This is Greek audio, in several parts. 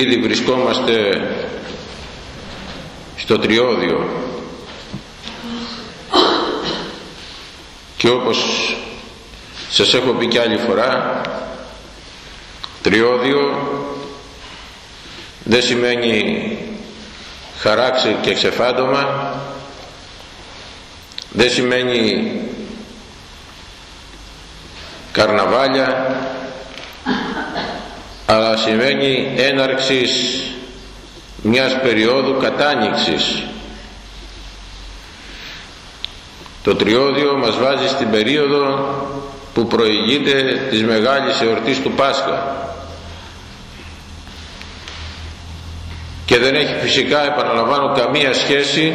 Ήδη βρισκόμαστε στο τριώδιο. Και όπως σας έχω πει κι άλλη φορά τριώδιο δεν σημαίνει χαράξη και ξεφάντωμα δεν σημαίνει καρναβάλια αλλά σημαίνει έναρξης μιας περίοδου κατάνοιξης. Το τριώδιο μας βάζει στην περίοδο που προηγείται της μεγάλης εορτής του Πάσχα. Και δεν έχει φυσικά επαναλαμβάνω καμία σχέση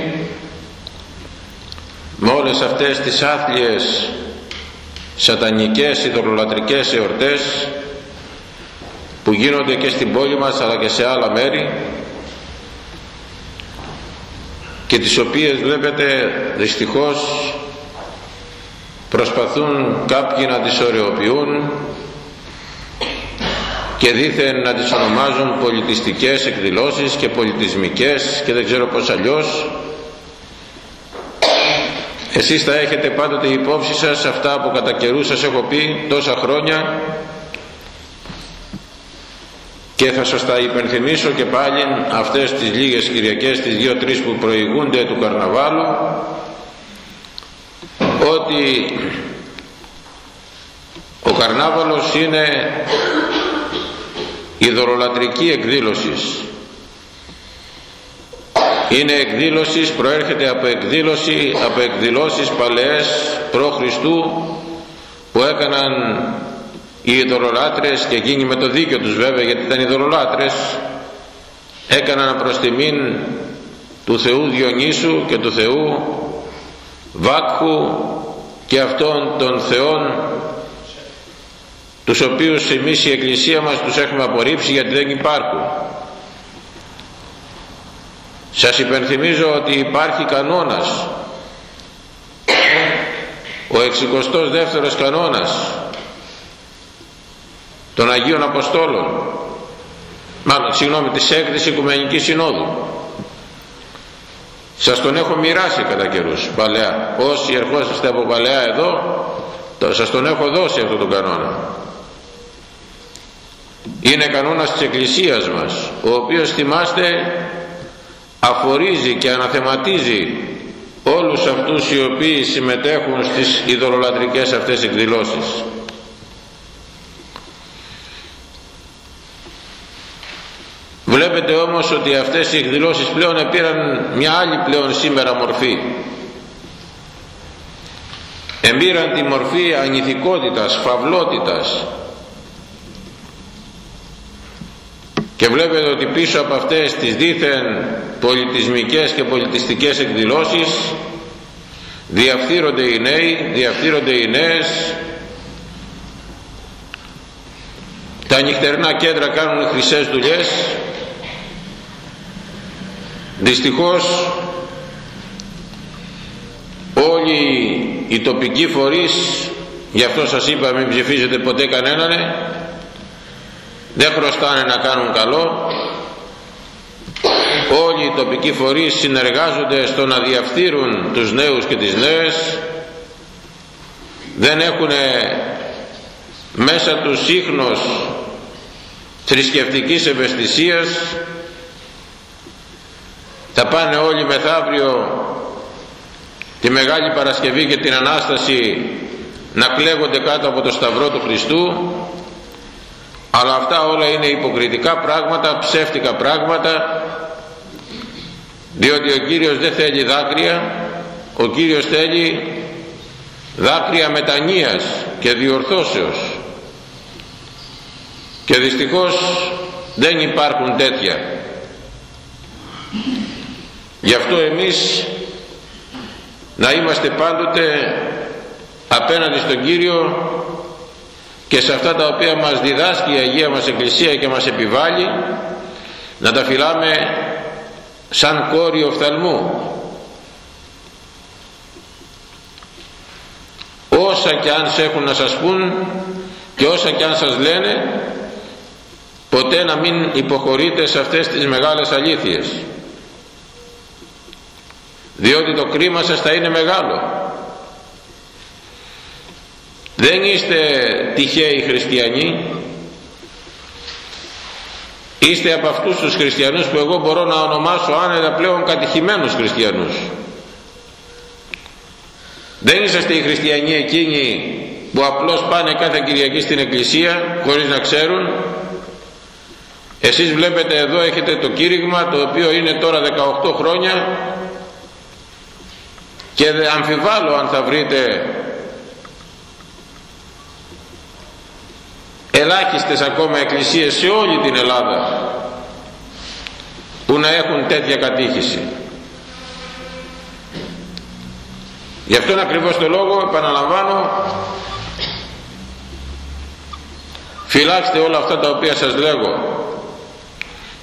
με όλες αυτές τις άθλιες σατανικές ειδωλολατρικές εορτές που γίνονται και στην πόλη μας αλλά και σε άλλα μέρη και τις οποίες βλέπετε δυστυχώς προσπαθούν κάποιοι να τις ωρεοποιούν και δήθεν να τις ονομάζουν πολιτιστικές εκδηλώσεις και πολιτισμικές και δεν ξέρω πως αλλιώς. Εσείς θα έχετε πάντοτε υπόψη σας αυτά που κατά καιρού σας έχω πει τόσα χρόνια και θα σας τα υπενθυμίσω και πάλι αυτές τις λίγες Κυριακές, τις δύο-τρεις που προηγούνται του Καρναβάλου ότι ο Καρνάβαλος είναι ειδωλολατρική εκδήλωσης. Είναι εκδήλωσης προέρχεται από εκδήλωση από εκδηλώσεις παλαιές προ Χριστού που έκαναν οι ειδωλολάτρες και εκείνοι με το δίκιο τους βέβαια γιατί ήταν ειδωλολάτρες έκαναν προς τιμήν του Θεού Διονύσου και του Θεού Βάκχου και αυτών των Θεών τους οποίους εμείς η Εκκλησία μας τους έχουμε απορρίψει γιατί δεν υπάρχουν. Σας υπενθυμίζω ότι υπάρχει κανόνας ο 62ος κανόνας των Αγίων Αποστόλων. Μάλλον συγγνώμη της έκθεσης Οικουμενικής Συνόδου. Σας τον έχω μοιράσει κατά καιρούς παλαιά. Όσοι ερχόσαστε από παλαιά εδώ σας τον έχω δώσει αυτό τον κανόνα. Είναι κανόνας της Εκκλησίας μας ο οποίος θυμάστε αφορίζει και αναθεματίζει όλους αυτούς οι οποίοι συμμετέχουν στις ειδωλολατρικές αυτές εκδηλώσεις βλέπετε όμως ότι αυτές οι εκδηλώσεις πλέον πήραν μια άλλη πλέον σήμερα μορφή. Εμπήραν τη μορφή ανηθικότητας, φαυλότητας. Και βλέπετε ότι πίσω από αυτές τις δίθεν πολιτισμικές και πολιτιστικές εκδηλώσεις διαφθείρονται οι νέοι, διαφθείρονται οι νέες. Τα νυχτερινά κέντρα κάνουν χρυσές δουλειές δυστυχώς όλοι οι τοπικοί φορείς γι' αυτό σας είπα μην ψηφίζετε ποτέ κανέναν δεν χρωστάνε να κάνουν καλό. Όλοι οι τοπικοί φορείς συνεργάζονται στο να διαφθείρουν τους νέους και τις νέες. Δεν έχουν μέσα τους ίχνος θρησκευτικής ευαισθησίας θα πάνε όλοι μεθαύριο τη Μεγάλη Παρασκευή και την Ανάσταση να κλαίγονται κάτω από το Σταυρό του Χριστού. Αλλά αυτά όλα είναι υποκριτικά πράγματα, ψεύτικα πράγματα διότι ο Κύριος δεν θέλει δάκρυα. Ο Κύριος θέλει δάκρυα μετανοίας και διορθώσεως. Και δυστυχώς δεν υπάρχουν τέτοια γι' αυτό εμείς να είμαστε πάντοτε απέναντι στον Κύριο και σε αυτά τα οποία μας διδάσκει η Αγία μας Εκκλησία και μας επιβάλλει να τα φυλάμε σαν κόρη οφθαλμού. Όσα και αν σε έχουν να σας πούν και όσα και αν σας λένε ποτέ να μην υποχωρείτε σε αυτές τις μεγάλες αλήθειες διότι το κρίμα σας θα είναι μεγάλο. Δεν είστε τυχαίοι χριστιανοί. Είστε από αυτούς τους χριστιανούς που εγώ μπορώ να ονομάσω άνετα πλέον κατηχημένους χριστιανούς. Δεν είσαστε οι χριστιανοί εκείνοι που απλώς πάνε κάθε Κυριακή στην εκκλησία χωρίς να ξέρουν. Εσείς βλέπετε εδώ έχετε το κήρυγμα το οποίο είναι τώρα 18 χρόνια και αμφιβάλλω αν θα βρείτε ελάχιστες ακόμα εκκλησίες σε όλη την Ελλάδα που να έχουν τέτοια κατήχηση. Γι' αυτόν ακριβώς το λόγο επαναλαμβάνω φυλάξτε όλα αυτά τα οποία σας λέγω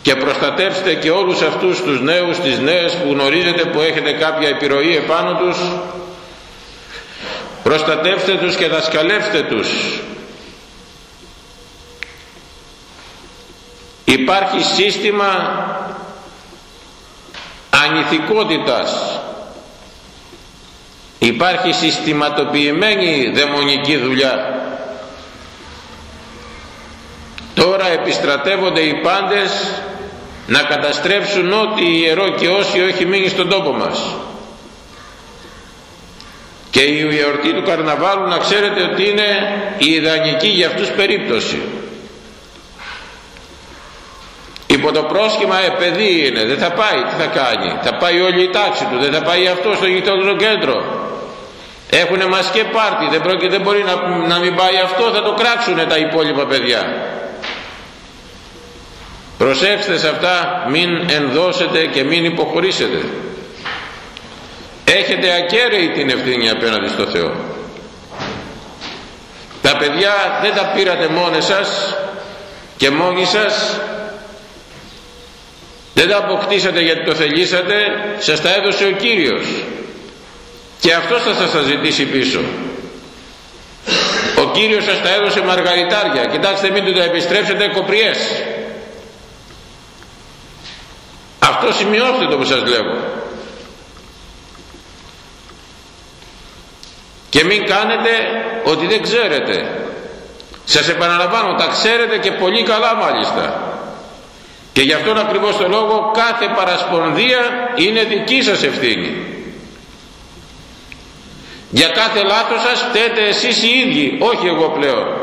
και προστατεύστε και όλους αυτούς τους νέους, τις νέες που γνωρίζετε που έχετε κάποια επιρροή επάνω τους. Προστατεύστε τους και δασκαλεύστε τους. Υπάρχει σύστημα ανηθικότητας. Υπάρχει συστηματοποιημένη δαιμονική δουλειά. Τώρα επιστρατεύονται οι πάντες να καταστρέψουν ό,τι ιερό και όσοι όχι μείνει στον τόπο μας. Και η εορτή του καρναβάλου να ξέρετε ότι είναι η ιδανική για αυτούς περίπτωση. Υπό το πρόσχημα ε παιδί είναι δεν θα πάει τι θα κάνει θα πάει όλη η τάξη του δεν θα πάει αυτός στο γειτονικό κέντρο. Έχουνε μασκέ πάρτι δεν, πρόκειται, δεν μπορεί να, να μην πάει αυτό θα το κράξουνε τα υπόλοιπα παιδιά προσέξτε σε αυτά μην ενδώσετε και μην υποχωρήσετε. Έχετε ακέραιη την ευθύνη απέναντι στο Θεό. Τα παιδιά δεν τα πήρατε μόνοι σας και μόνοι σας. Δεν τα αποκτήσατε γιατί το θελήσατε σας τα έδωσε ο Κύριος. Και αυτός θα σας τα ζητήσει πίσω. Ο Κύριος σας τα έδωσε μαργαριτάρια κοιτάξτε μην του τα επιστρέψετε κοπριές αυτό σημειώστε το που σας λέω. Και μην κάνετε ότι δεν ξέρετε. Σας επαναλαμβάνω τα ξέρετε και πολύ καλά μάλιστα. Και γι' αυτόν ακριβώς το λόγο κάθε παρασπονδία είναι δική σας ευθύνη. Για κάθε λάθος σας φταίτε εσείς οι ίδιοι όχι εγώ πλέον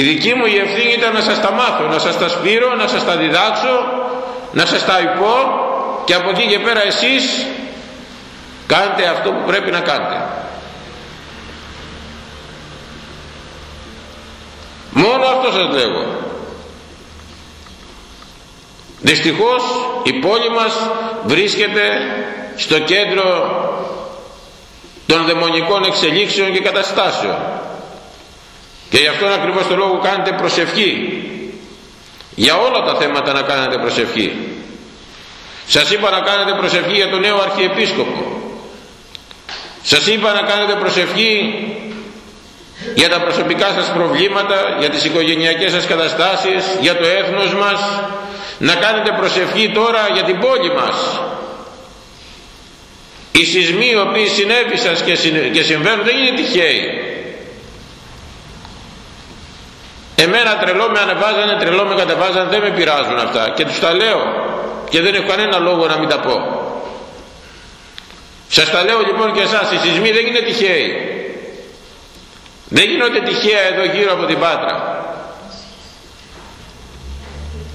η δική μου η ευθύνη ήταν να σας τα μάθω να σας τα σπείρω, να σας τα διδάξω να σας τα υπώ και από εκεί και πέρα εσείς κάντε αυτό που πρέπει να κάνετε. Μόνο αυτό σας λέγω. Δυστυχώς η πόλη μας βρίσκεται στο κέντρο των δαιμονικών εξελίξεων και καταστάσεων και γι' αυτόν ακριβώς το λόγο κάνετε προσευχή. Για όλα τα θέματα να κάνετε προσευχή. Σας είπα να κάνετε προσευχή για τον νέο Αρχιεπίσκοπο. Σας είπα να κάνετε προσευχή για τα προσωπικά σας προβλήματα για τις οικογενειακές σας καταστάσεις για το έθνος μας. Να κάνετε προσευχή τώρα για την πόλη μας. Οι σεισμοί οι οποίοι συνέβησαν και συμβαίνουν δεν είναι τυχαίοι εμένα τρελό με ανεβάζανε τρελό με κατεβάζανε δεν με πειράζουν αυτά. Και τους τα λέω. Και δεν έχω κανένα λόγο να μην τα πω. Σας τα λέω λοιπόν και εσάς οι σεισμοί δεν είναι τυχαίοι. Δεν γίνονται τυχαία εδώ γύρω από την Πάτρα.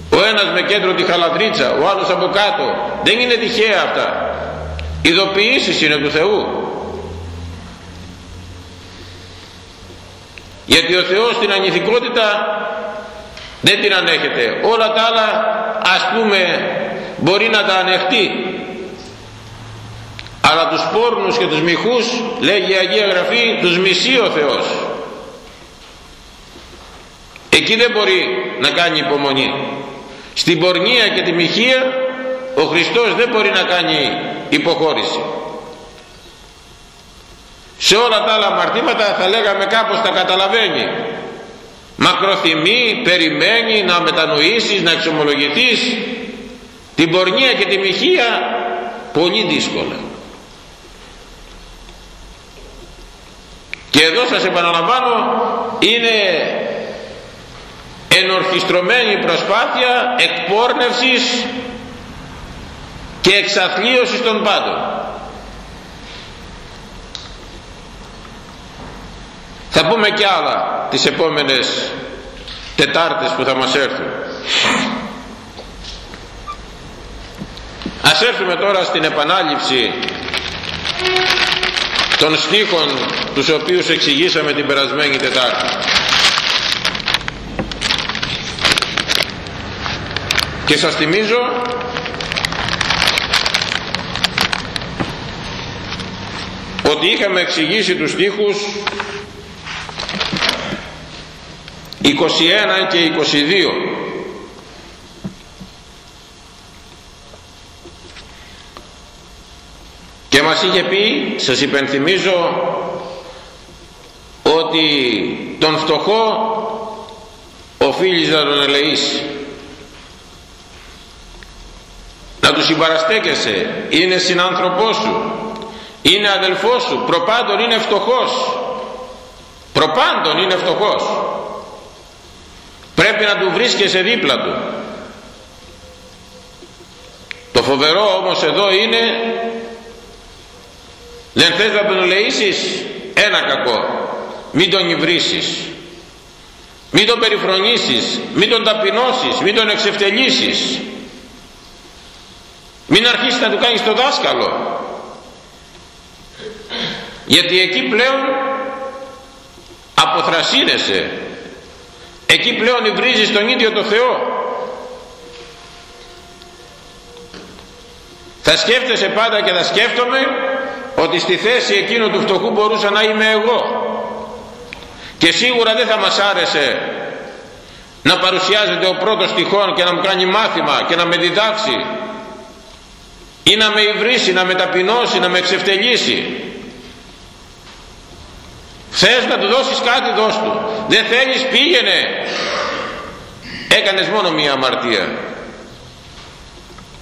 Ο ένας με κέντρο τη Χαλαντρίτσα ο άλλος από κάτω. Δεν είναι τυχαία αυτά. Ειδοποιήσεις είναι του Θεού γιατί ο Θεός την ανηθικότητα δεν την ανέχεται. Όλα τα άλλα ας πούμε μπορεί να τα ανεχτεί. Αλλά τους πόρνους και τους μυχούς λέγει η Αγία Γραφή τους μισεί ο Θεός. Εκεί δεν μπορεί να κάνει υπομονή. Στην πορνεία και τη μοιχεία ο Χριστός δεν μπορεί να κάνει υποχώρηση σε όλα τα άλλα αμαρτήματα θα λέγαμε κάπως τα καταλαβαίνει μακροθυμεί, περιμένει να μετανοήσεις, να εξομολογηθείς την πορνεία και τη μοιχεία πολύ δύσκολα. Και εδώ σας επαναλαμβάνω είναι ενορχιστρωμένη προσπάθεια εκπόρνευσης και εξαθλίωσης των πάντων. Θα πούμε και άλλα τις επόμενες Τετάρτες που θα μας έρθουν. Ας έρθουμε τώρα στην επανάληψη των στίχων τους οποίους εξηγήσαμε την περασμένη Τετάρτη. Και σας θυμίζω ότι είχαμε εξηγήσει τους στίχους 21 και 22 και μας είχε πει σας υπενθυμίζω ότι τον φτωχό οφείλεις να τον ελεήσει. Να του συμπαραστέκεσαι. Είναι συνάνθρωπός σου. Είναι αδελφός σου. Προπάντων είναι φτωχός. Προπάντων είναι φτωχός πρέπει να του βρίσκεσαι δίπλα του. Το φοβερό όμως εδώ είναι δεν θες να τον ελεήσεις; Ένα κακό. Μην τον υβρίσεις μην τον περιφρονήσεις. Μην τον ταπεινώσεις. Μην τον εξευτελίσεις. Μην αρχίσεις να του κάνεις το δάσκαλο. Γιατί εκεί πλέον αποθρασύνεσαι εκεί πλέον υβρίζεις τον ίδιο το Θεό. Θα σκέφτεσαι πάντα και θα σκέφτομαι ότι στη θέση εκείνου του φτωχού μπορούσα να είμαι εγώ. Και σίγουρα δεν θα μας άρεσε να παρουσιάζεται ο πρώτος τυχόν και να μου κάνει μάθημα και να με διδάξει ή να με υβρίσει, να με ταπεινώσει, να με εξευτελίσει θες να του δώσεις κάτι δώσ' του. Δεν θέλεις πήγαινε. Έκανες μόνο μία αμαρτία.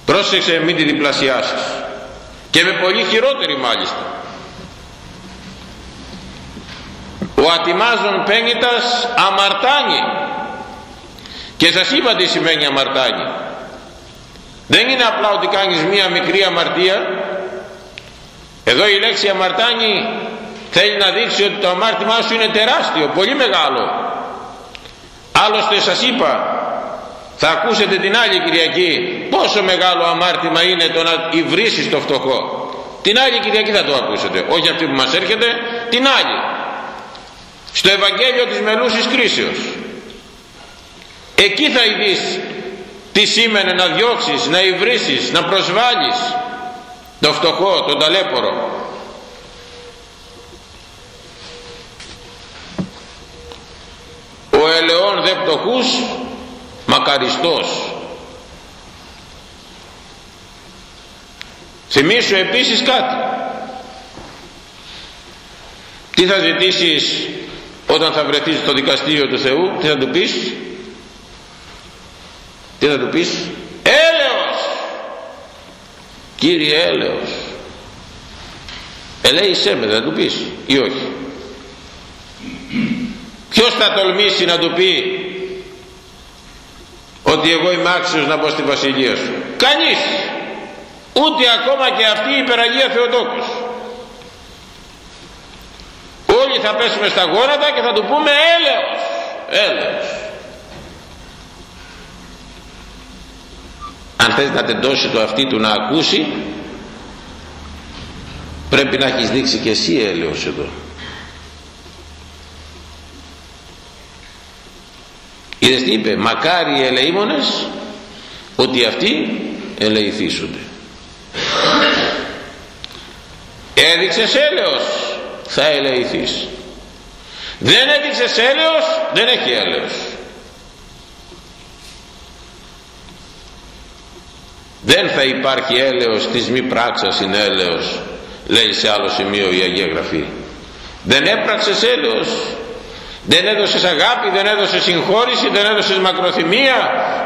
Πρόσεξε μην τη διπλασιάσεις. Και με πολύ χειρότερη μάλιστα. Ο ατιμάζων πένιτας αμαρτάνει. Και σας είπα τι σημαίνει αμαρτάνει. Δεν είναι απλά ότι κάνεις μία μικρή αμαρτία. Εδώ η λέξη αμαρτάνει θέλει να δείξει ότι το αμάρτημά σου είναι τεράστιο πολύ μεγάλο. Άλλωστε σας είπα θα ακούσετε την άλλη Κυριακή πόσο μεγάλο αμάρτημα είναι το να υβρίσεις το φτωχό. Την άλλη Κυριακή θα το ακούσετε όχι αυτή που μας έρχεται την άλλη. Στο Ευαγγέλιο της Μελούσης Κρίσεως. Εκεί θα δεις τι σήμαινε να διώξεις, να υβρίσεις, να προσβάλλεις το φτωχό, τον ταλέπορο ο ελαιόν δε πτωχούς μακαριστός. Θυμίσου επίσης κάτι. Τι θα ζητήσεις όταν θα βρεθείς στο δικαστήριο του Θεού τι θα του πεις; Τι θα του πεις; Έλεος! Κύριε έλεος. Ελέησέ με θα του πεις ή όχι ποιος θα τολμήσει να του πει ότι εγώ είμαι άξιος να μπω στη βασιλεία σου; Κανείς. Ούτε ακόμα και αυτή η υπεραγία Θεοτόκος. Όλοι θα πέσουμε στα γόνατα και θα του πούμε έλεος έλεος. Αν θες να τεντώσει το αυτή του να ακούσει πρέπει να έχεις δείξει και εσύ έλεος εδώ είδες τι είπε μακάρι οι ελεήμονες ότι αυτοί ελεηθήσονται έδειξες έλεος θα ελεηθείς. Δεν έδειξες έλεος δεν έχει έλεος. Δεν θα υπάρχει έλεος της μη πράξας είναι έλεος λέει σε άλλο σημείο η Αγία Γραφή. Δεν έπραξες έλεος δεν έδωσες αγάπη, δεν έδωσες συγχώρηση, δεν έδωσες μακροθυμία,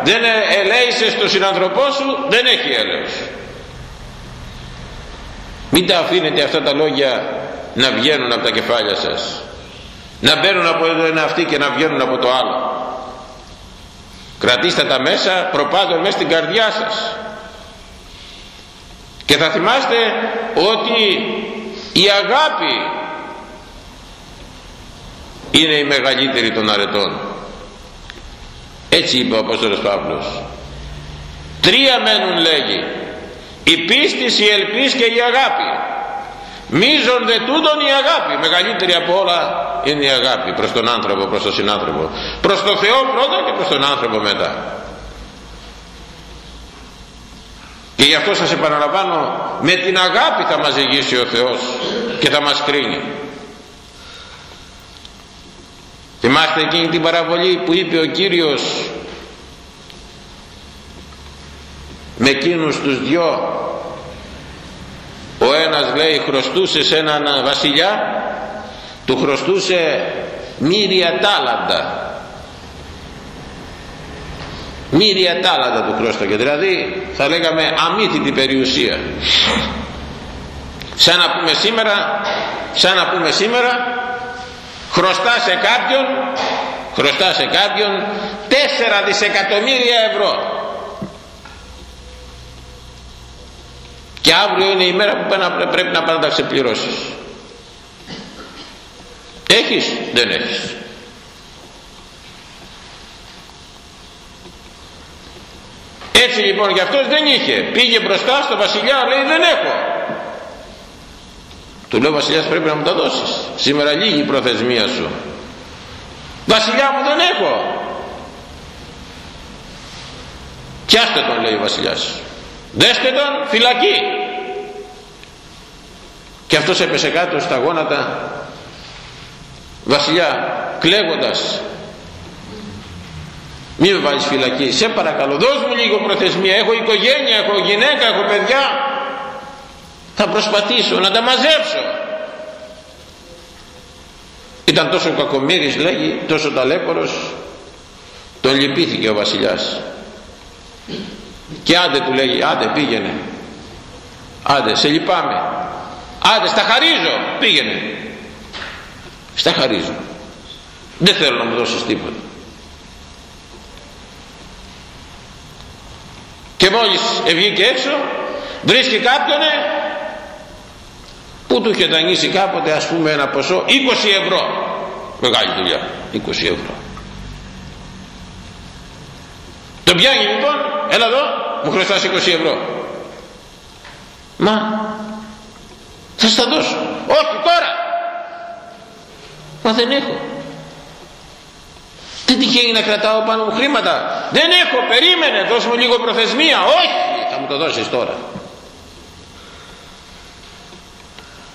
δεν ελέησες τον συνανθρωπό σου, δεν έχει έλεος. Μην τα αφήνετε αυτά τα λόγια να βγαίνουν από τα κεφάλια σας. Να μπαίνουν από εδώ ένα αυτή και να βγαίνουν από το άλλο. Κρατήστε τα μέσα προπάντων μέσα στην καρδιά σας. Και θα θυμάστε ότι η αγάπη είναι η μεγαλύτερη των αρετών. Έτσι είπε ο Απόστολος Παύλος. Τρία μένουν λέγει. Η πίστη, η ελπίς και η αγάπη. Μίζον δε τούτον η αγάπη. Μεγαλύτερη από όλα είναι η αγάπη προς τον άνθρωπο, προς τον συνάνθρωπο. Προς τον Θεό πρώτα και προς τον άνθρωπο μετά. Και γι' αυτό σας επαναλαμβάνω, με την αγάπη θα μας ζυγίσει ο Θεός και θα μας κρίνει. Θυμάστε εκείνη την παραβολή που είπε ο Κύριος με εκείνους τους δυο. Ο ένας λέει χρωστούσες σε έναν βασιλιά του χρωστούσε μύρια τάλαντα μύρια τάλαντα του χρωστάγε δηλαδή θα λέγαμε αμύθιτη περιουσία. Σαν να πούμε σήμερα σαν να πούμε σήμερα χρωστά σε κάποιον χρωστά σε κάποιον 4 δισεκατομμύρια ευρώ. Και αύριο είναι η μέρα που πρέπει να πάνε να τα ξεπληρώσεις. Έχεις; Δεν έχεις. Έτσι λοιπόν γι' αυτός δεν είχε. Πήγε μπροστά στο βασιλιά λέει δεν έχω του λέω βασιλιάς πρέπει να μου τα δώσεις. Σήμερα λίγη η προθεσμία σου βασιλιά μου δεν έχω πιάστε τον λέει ο βασιλιάς. Δέστε τον φυλακή και αυτός έπεσε κάτω στα γόνατα. Βασιλιά κλαίγοντας μη με βάλεις φυλακή. Σε παρακαλώ δώσ' μου λίγο προθεσμία. Έχω οικογένεια, έχω γυναίκα, έχω παιδιά θα προσπαθήσω να τα μαζέψω. Ήταν τόσο κακομύρης λέγει τόσο ταλέπορος τον λυπήθηκε ο βασιλιάς. Και άντε του λέγει άντε πήγαινε. Άντε σε λυπάμαι. Άντε στα χαρίζω. Πήγαινε. Στα χαρίζω. Δεν θέλω να μου δώσεις τίποτα. Και μόλις βγήκε έξω βρίσκει κάποιον που του είχε δανείσει κάποτε ας πούμε ένα ποσό 20 ευρώ. Μεγάλη δουλειά 20 ευρώ. Τον πιάνει λοιπόν έλα εδώ μου χρωστάς 20 ευρώ. Μα θα στα δώσω. Όχι τώρα. Μα δεν έχω. Τι τυχαίνει να κρατάω πάνω μου χρήματα; Δεν έχω περίμενε δώσ' μου λίγο προθεσμία. Όχι θα μου το δώσεις τώρα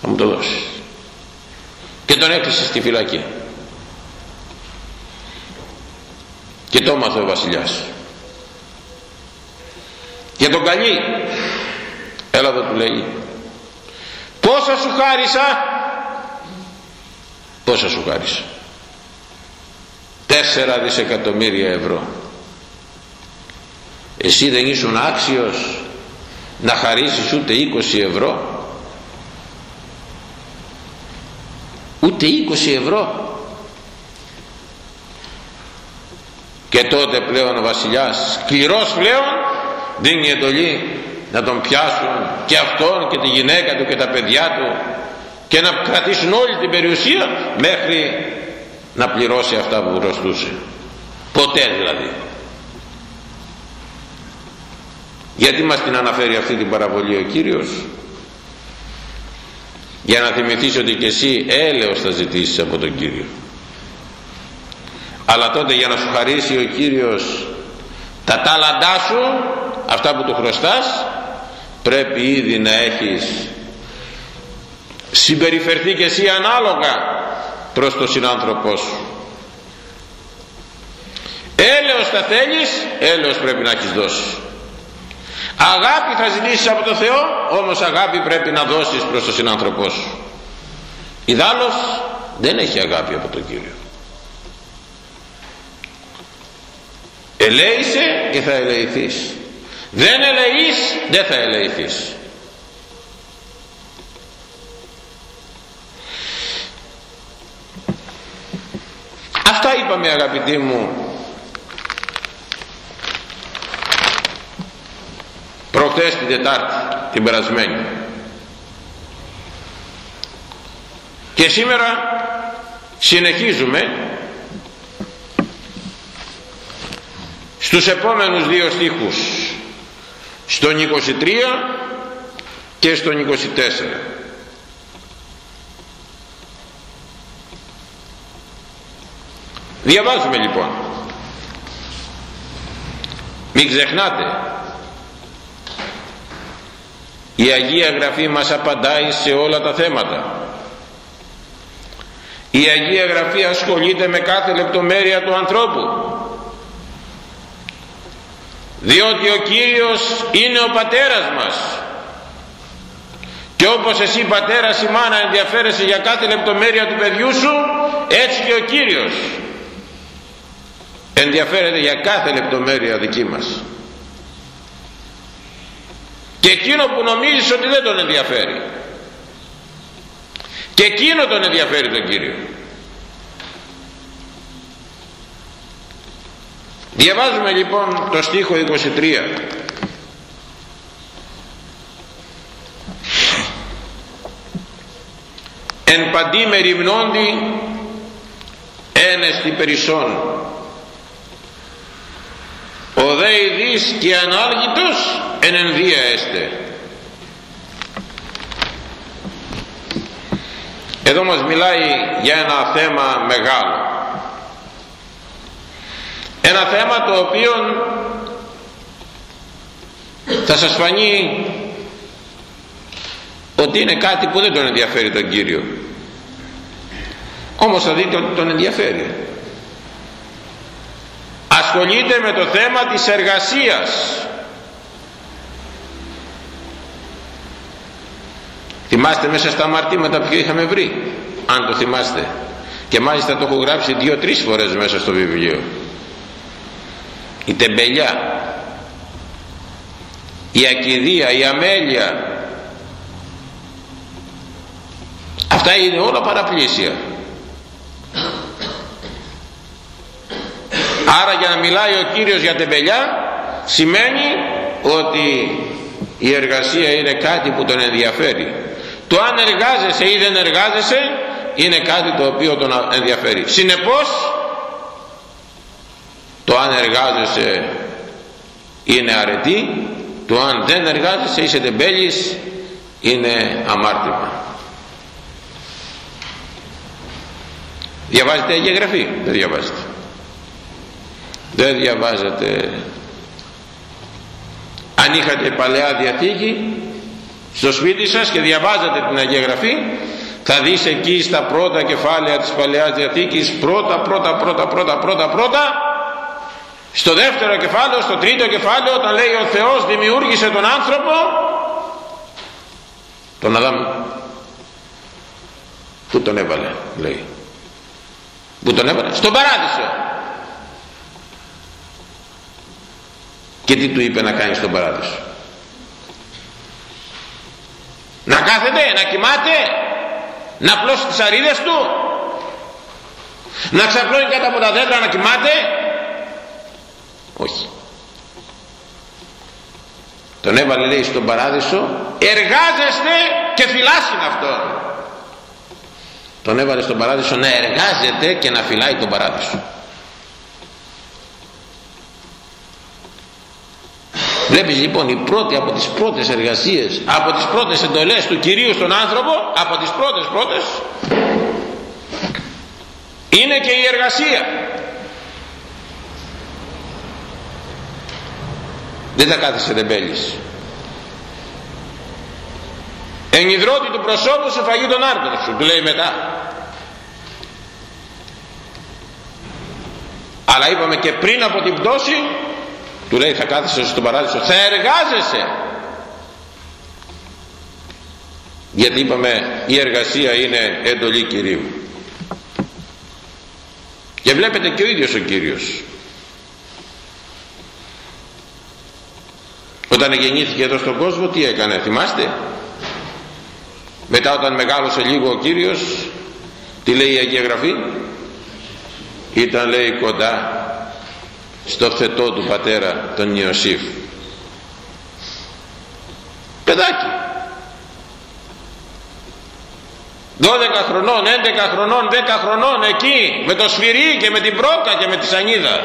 θα μου το δώσει. Και τον έκλεισε στη φυλακή. Και το έμαθε ο βασιλιάς. Και τον καλεί. Έλα εδώ του λέει. Πόσα σου χάρισα; Πόσα σου χάρισα; Τέσσερα δισεκατομμύρια ευρώ εσύ δεν ήσουν άξιος να χαρίσεις ούτε 20 ευρώ ούτε 20 ευρώ. Και τότε πλέον ο βασιλιάς σκληρός πλέον δίνει εντολή να τον πιάσουν και αυτόν και τη γυναίκα του και τα παιδιά του και να κρατήσουν όλη την περιουσία μέχρι να πληρώσει αυτά που χρωστούσε. Ποτέ δηλαδή. Γιατί μας την αναφέρει αυτή την παραβολή ο Κύριος; Για να θυμηθείς ότι και εσύ έλεος θα ζητήσεις από τον Κύριο. Αλλά τότε για να σου χαρίσει ο Κύριος τα τάλαντά σου αυτά που του χρωστάς πρέπει ήδη να έχεις συμπεριφερθεί και εσύ ανάλογα προς τον συνάνθρωπό σου. Έλεος θα θέλεις έλεος πρέπει να έχεις δώσει αγάπη θα ζητήσει από τον Θεό όμως αγάπη πρέπει να δώσεις προς τον συνάνθρωπό σου. Ιδάλλως δεν έχει αγάπη από τον Κύριο. Ελέησε και θα ελεηθείς. Δεν ελεείς δεν θα ελεηθείς. Αυτά είπαμε αγαπητοί μου προχθές την Τετάρτη την περασμένη. Και σήμερα συνεχίζουμε στους επόμενους δύο στίχους στον 23 και στον 24 διαβάζουμε λοιπόν. Μην ξεχνάτε η Αγία Γραφή μας απαντάει σε όλα τα θέματα. Η Αγία Γραφή ασχολείται με κάθε λεπτομέρεια του ανθρώπου. Διότι ο Κύριος είναι ο πατέρας μας. Και όπως εσύ πατέρας η μάνα ενδιαφέρεσαι για κάθε λεπτομέρεια του παιδιού σου έτσι και ο Κύριος ενδιαφέρεται για κάθε λεπτομέρεια δική μας και εκείνο που νομίζεις ότι δεν τον ενδιαφέρει. Και εκείνο τον ενδιαφέρει τον Κύριο. Διαβάζουμε λοιπόν το στίχο 23. Εν παντή μεριμνώντι ένεστη περισσόν ο δε ειδής και ανάλγητος εν ενδία έστε. Εδώ μας μιλάει για ένα θέμα μεγάλο. Ένα θέμα το οποίο θα σας φανεί ότι είναι κάτι που δεν τον ενδιαφέρει τον Κύριο. Όμως θα δείτε ότι τον ενδιαφέρει ασχολείται με το θέμα της εργασίας. Θυμάστε μέσα στα αμαρτήματα που είχαμε βρει αν το θυμάστε. Και μάλιστα το έχω γράψει δύο-τρεις φορές μέσα στο βιβλίο. Η τεμπελιά η ακιδεία, η αμέλεια. Αυτά είναι όλα παραπλήσια άρα για να μιλάει ο Κύριος για τεμπελιά σημαίνει ότι η εργασία είναι κάτι που τον ενδιαφέρει. Το αν εργάζεσαι ή δεν εργάζεσαι είναι κάτι το οποίο τον ενδιαφέρει. Συνεπώς το αν εργάζεσαι είναι αρετή το αν δεν εργάζεσαι είσαι τεμπέλης είναι αμάρτημα. Διαβάζετε Αγία Γραφή; Δεν διαβάζετε δεν διαβάζετε. Αν είχατε παλαιά διαθήκη στο σπίτι σας και διαβάζετε την Αγία Γραφή θα δεις εκεί στα πρώτα κεφάλαια της Παλαιάς Διαθήκης πρώτα πρώτα πρώτα πρώτα πρώτα πρώτα. Στο δεύτερο κεφάλαιο, στο τρίτο κεφάλαιο όταν λέει ο Θεός δημιούργησε τον άνθρωπο τον Αδάμ. Που τον έβαλε λέει. Που τον έβαλε; Στον παράδεισο και τι του είπε να κάνει στον παράδεισο. Να κάθεται, να κοιμάται να πλώσει τις αρίδες του να ξαπλώνει κάτω από τα δέντρα να κοιμάται. Όχι. Τον έβαλε λέει στον παράδεισο. Εργάζεστε και φυλάσσουν αυτόν τον έβαλε στον παράδεισο να εργάζεται και να φυλάει τον παράδεισο Βλέπεις λοιπόν η πρώτη από τις πρώτες εργασίες, από τις πρώτες εντολές του Κυρίου στον άνθρωπο, από τις πρώτες πρώτες, είναι και η εργασία. δεν θα κάθεσαι τεμπέλης ενυδρώτη του προσώπου σε φαγή τον άρτων σου του λέει μετά αλλά είπαμε και πριν από την πτώση του λέει θα κάθεσαι στον παράδεισο θα εργάζεσαι γιατί είπαμε η εργασία είναι εντολή Κυρίου και βλέπετε και ο ίδιος ο Κύριος. Όταν γεννήθηκε εδώ στον κόσμο τι έκανε θυμάστε; Μετά όταν μεγάλωσε λίγο ο Κύριος τι λέει η Αγία Γραφή; Ήταν λέει κοντά στο θετό του πατέρα τον Ιωσήφ. Παιδάκι. 12 χρονών, 11 χρονών, 10 χρονών εκεί με το σφυρί και με την πρόκα και με τη σανίδα.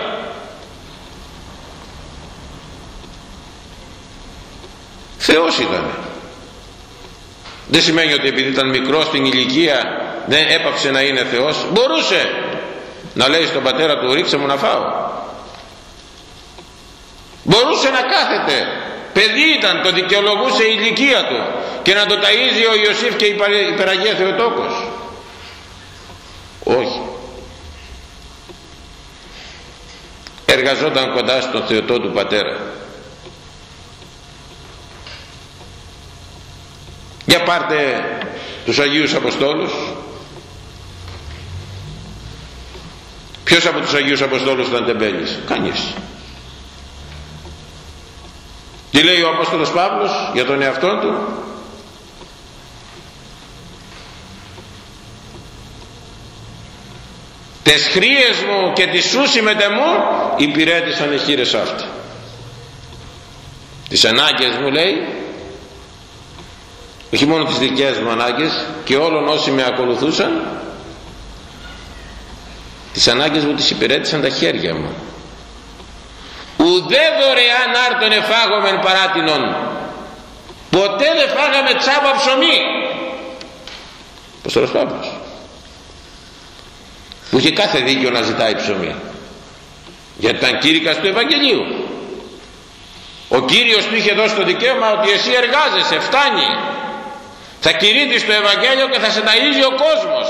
Θεός ήταν. Δεν σημαίνει ότι επειδή ήταν μικρός στην ηλικία δεν έπαψε να είναι Θεός. Μπορούσε να λέει στον πατέρα του ρίξε μου να φάω μπορούσε να κάθεται. Παιδί ήταν το δικαιολογούσε η ηλικία του και να το ταΐζει ο Ιωσήφ και η Περαγία Θεοτόκος. Όχι. Εργαζόταν κοντά στον Θεοτό του πατέρα. Για πάρτε τους Αγίους Αποστόλους. Ποιος από τους Αγίους Αποστόλους ήταν τεμπέλης; Κανείς τι λέει ο Απόστολος Παύλος για τον εαυτό του; Τες χρίες μου και τις σούσι μου υπηρέτησαν οι χείρες αυτά τις ανάγκες μου λέει όχι μόνο τις δικές μου ανάγκες και όλων όσοι με ακολουθούσαν τις ανάγκες μου τις υπηρέτησαν τα χέρια μου ουδέ δωρεάν άρτον εφάγομεν παράτηνον. Ποτέ δεν φάγαμε τσάπα ψωμί. Αποστολός Παύλος. Που είχε κάθε δίκιο να ζητάει ψωμί. Γιατί ήταν κήρυκας του Ευαγγελίου. Ο Κύριος του είχε δώσει το δικαίωμα ότι εσύ εργάζεσαι, φτάνει. Θα κηρύττεις το Ευαγγέλιο και θα σε ταΐζει ο κόσμος.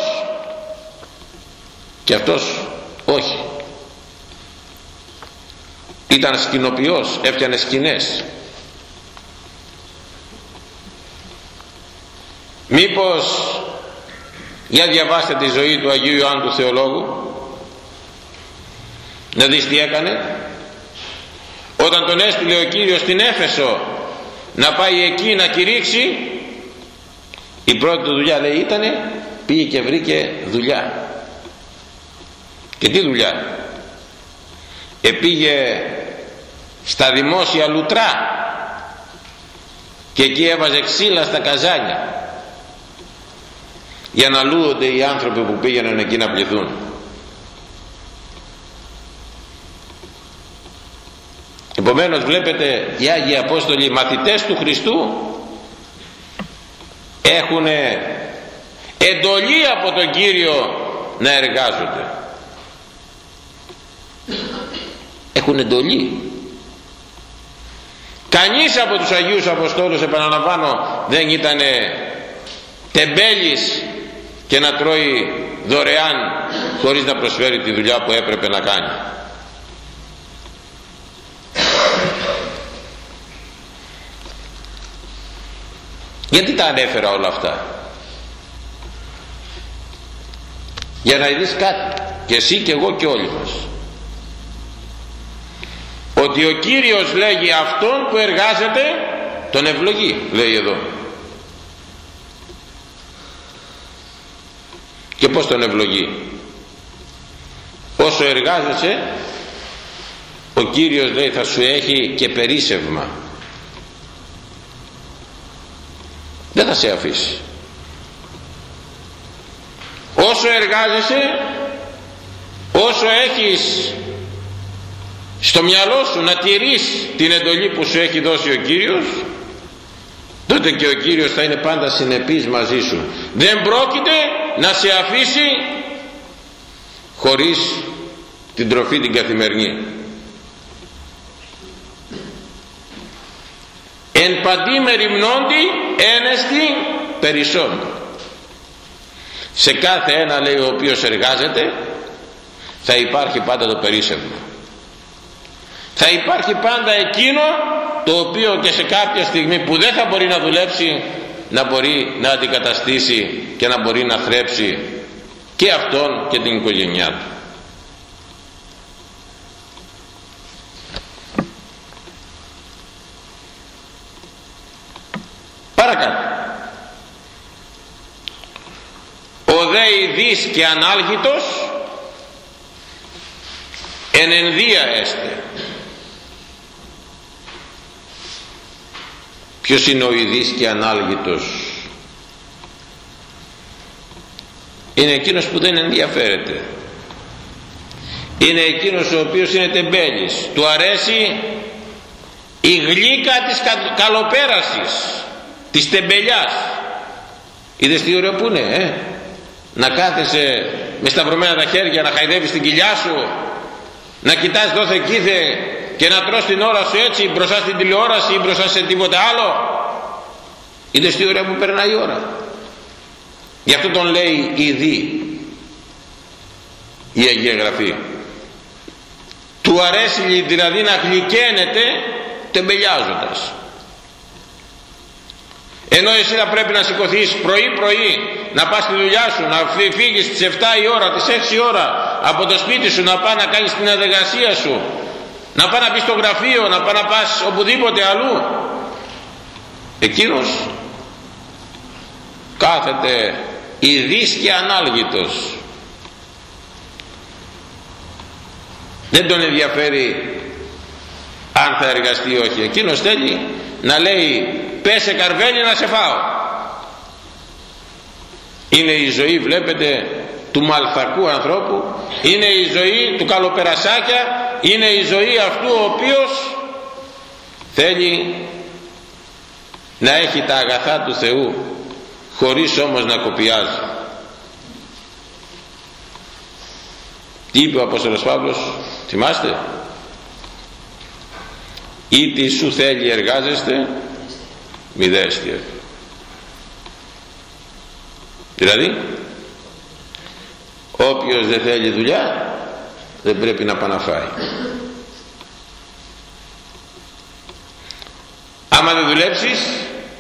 Και αυτός όχι ήταν σκηνοποιός έφτιανε σκηνές. Μήπως για διαβάστε τη ζωή του Αγίου Ιωάννου του Θεολόγου να δεις τι έκανε. Όταν τον έστειλε ο Κύριος στην Έφεσο να πάει εκεί να κηρύξει η πρώτη του δουλειά λέει ήτανε πήγε και βρήκε δουλειά. Και τι δουλειά; Επήγε στα δημόσια λουτρά και εκεί έβαζε ξύλα στα καζάνια. Για να λούονται οι άνθρωποι που πήγαιναν εκεί να πληθούν. Επομένως βλέπετε οι Άγιοι Απόστολοι μαθητές του Χριστού έχουν εντολή από τον Κύριο να εργάζονται έχουν εντολή. Κανείς από τους Αγίους Αποστόλους επαναλαμβάνω δεν ήταν τεμπέλης και να τρώει δωρεάν χωρίς να προσφέρει τη δουλειά που έπρεπε να κάνει. Γιατί τα ανέφερα όλα αυτά; Για να δεις κάτι. Και εσύ και εγώ και όλοι μας ότι ο Κύριος λέγει αυτόν που εργάζεται τον ευλογεί λέει εδώ. Και πως τον ευλογεί; Όσο εργάζεσαι ο Κύριος λέει θα σου έχει και περίσευμα. Δεν θα σε αφήσει. Όσο εργάζεσαι όσο έχεις στο μυαλό σου να τηρείς την εντολή που σου έχει δώσει ο Κύριος τότε και ο Κύριος θα είναι πάντα συνεπής μαζί σου. Δεν πρόκειται να σε αφήσει χωρίς την τροφή την καθημερινή. Εν παντή μεριμνώντι ένεστη περισσόν. Σε κάθε ένα λέει ο οποίος εργάζεται θα υπάρχει πάντα το περίσσευμα θα υπάρχει πάντα εκείνο το οποίο και σε κάποια στιγμή που δεν θα μπορεί να δουλέψει να μπορεί να αντικαταστήσει και να μπορεί να θρέψει και αυτόν και την οικογένειά του. Παρακάτω. Ο δε και ανάλγητος εν ενδία ποιος είναι ο ειδής και ανάλγητος; Είναι εκείνος που δεν ενδιαφέρεται. Είναι εκείνος ο οποίος είναι τεμπέλης. Του αρέσει η γλύκα της καλοπέρασης της τεμπελιάς. Είδες τι ωραίο που είναι ε; να κάθεσαι με σταυρωμένα τα χέρια να χαϊδεύεις την κοιλιά σου να κοιτάς δόθε κήθε και να τρως την ώρα σου έτσι μπροστά στην τηλεόραση ή μπροστά σε τίποτα άλλο. Είδες τι ωραία που περνάει η ώρα. Γι' αυτό τον λέει ήδη η Αγία Γραφή. Του αρέσει δηλαδή να γλυκαίνεται τεμπελιάζοντας. Ενώ εσύ θα πρέπει να σηκωθείς πρωί πρωί να πας στη δουλειά σου να φύγεις στις 7 η ώρα, τις 6 η ώρα από το σπίτι σου να πας να κάνεις την εργασία σου να πας να πεις στο γραφείο να πας να πας οπουδήποτε αλλού. Εκείνος κάθεται ειδής και ανάλγητος. Δεν τον ενδιαφέρει αν θα εργαστεί ή όχι. Εκείνος θέλει να λέει πέσε καρβέλι να σε φάω είναι η ζωή βλέπετε του μαλθακού ανθρώπου. Είναι η ζωή του καλοπερασάκια είναι η ζωή αυτού ο οποίος θέλει να έχει τα αγαθά του Θεού χωρίς όμως να κοπιάζει. Τι είπε ο Απόστολος Παύλος θυμάστε; Είτε σου θέλει εργάζεστε μη δέστια δηλαδή όποιος δεν θέλει δουλειά δεν πρέπει να πάει να φάει άμα δεν δουλέψεις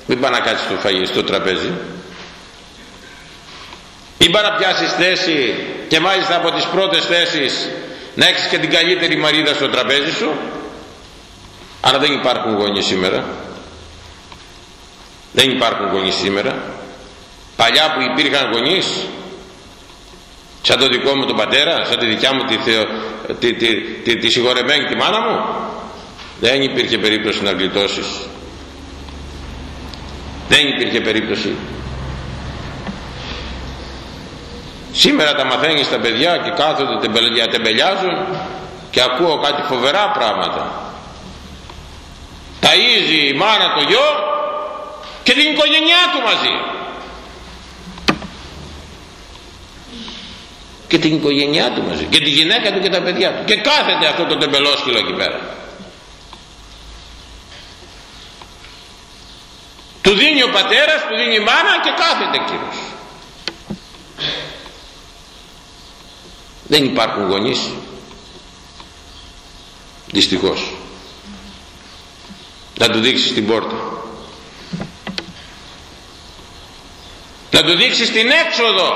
μην πάει να κάτσεις στο φαγί στο τραπέζι. Μην πάει να πιάσεις θέση και μάλιστα από τις πρώτες θέσεις να έχεις και την καλύτερη μαρίδα στο τραπέζι σου. Αλλά δεν υπάρχουν γονείς σήμερα. Δεν υπάρχουν γονείς σήμερα. Παλιά που υπήρχαν γονείς σαν το δικό μου τον πατέρα σαν τη δικιά μου τη, θεο, τη, τη, τη, τη συγχωρεμένη τη μάνα μου δεν υπήρχε περίπτωση να γλιτώσεις. Δεν υπήρχε περίπτωση. Σήμερα τα μαθαίνεις τα παιδιά και κάθονται τεμπελιάζουν και ακούω κάτι φοβερά πράγματα. Ταΐζει η μάνα το γιο και την οικογένειά του μαζί και την οικογένειά του μαζί και τη γυναίκα του και τα παιδιά του. Και κάθεται αυτό το τεμπελόσκυλο εκεί πέρα. Του δίνει ο πατέρας του δίνει η μάνα και κάθεται εκείνος. Δεν υπάρχουν γονείς. Δυστυχώς. Να του δείξεις την πόρτα. Να του δείξεις την έξοδο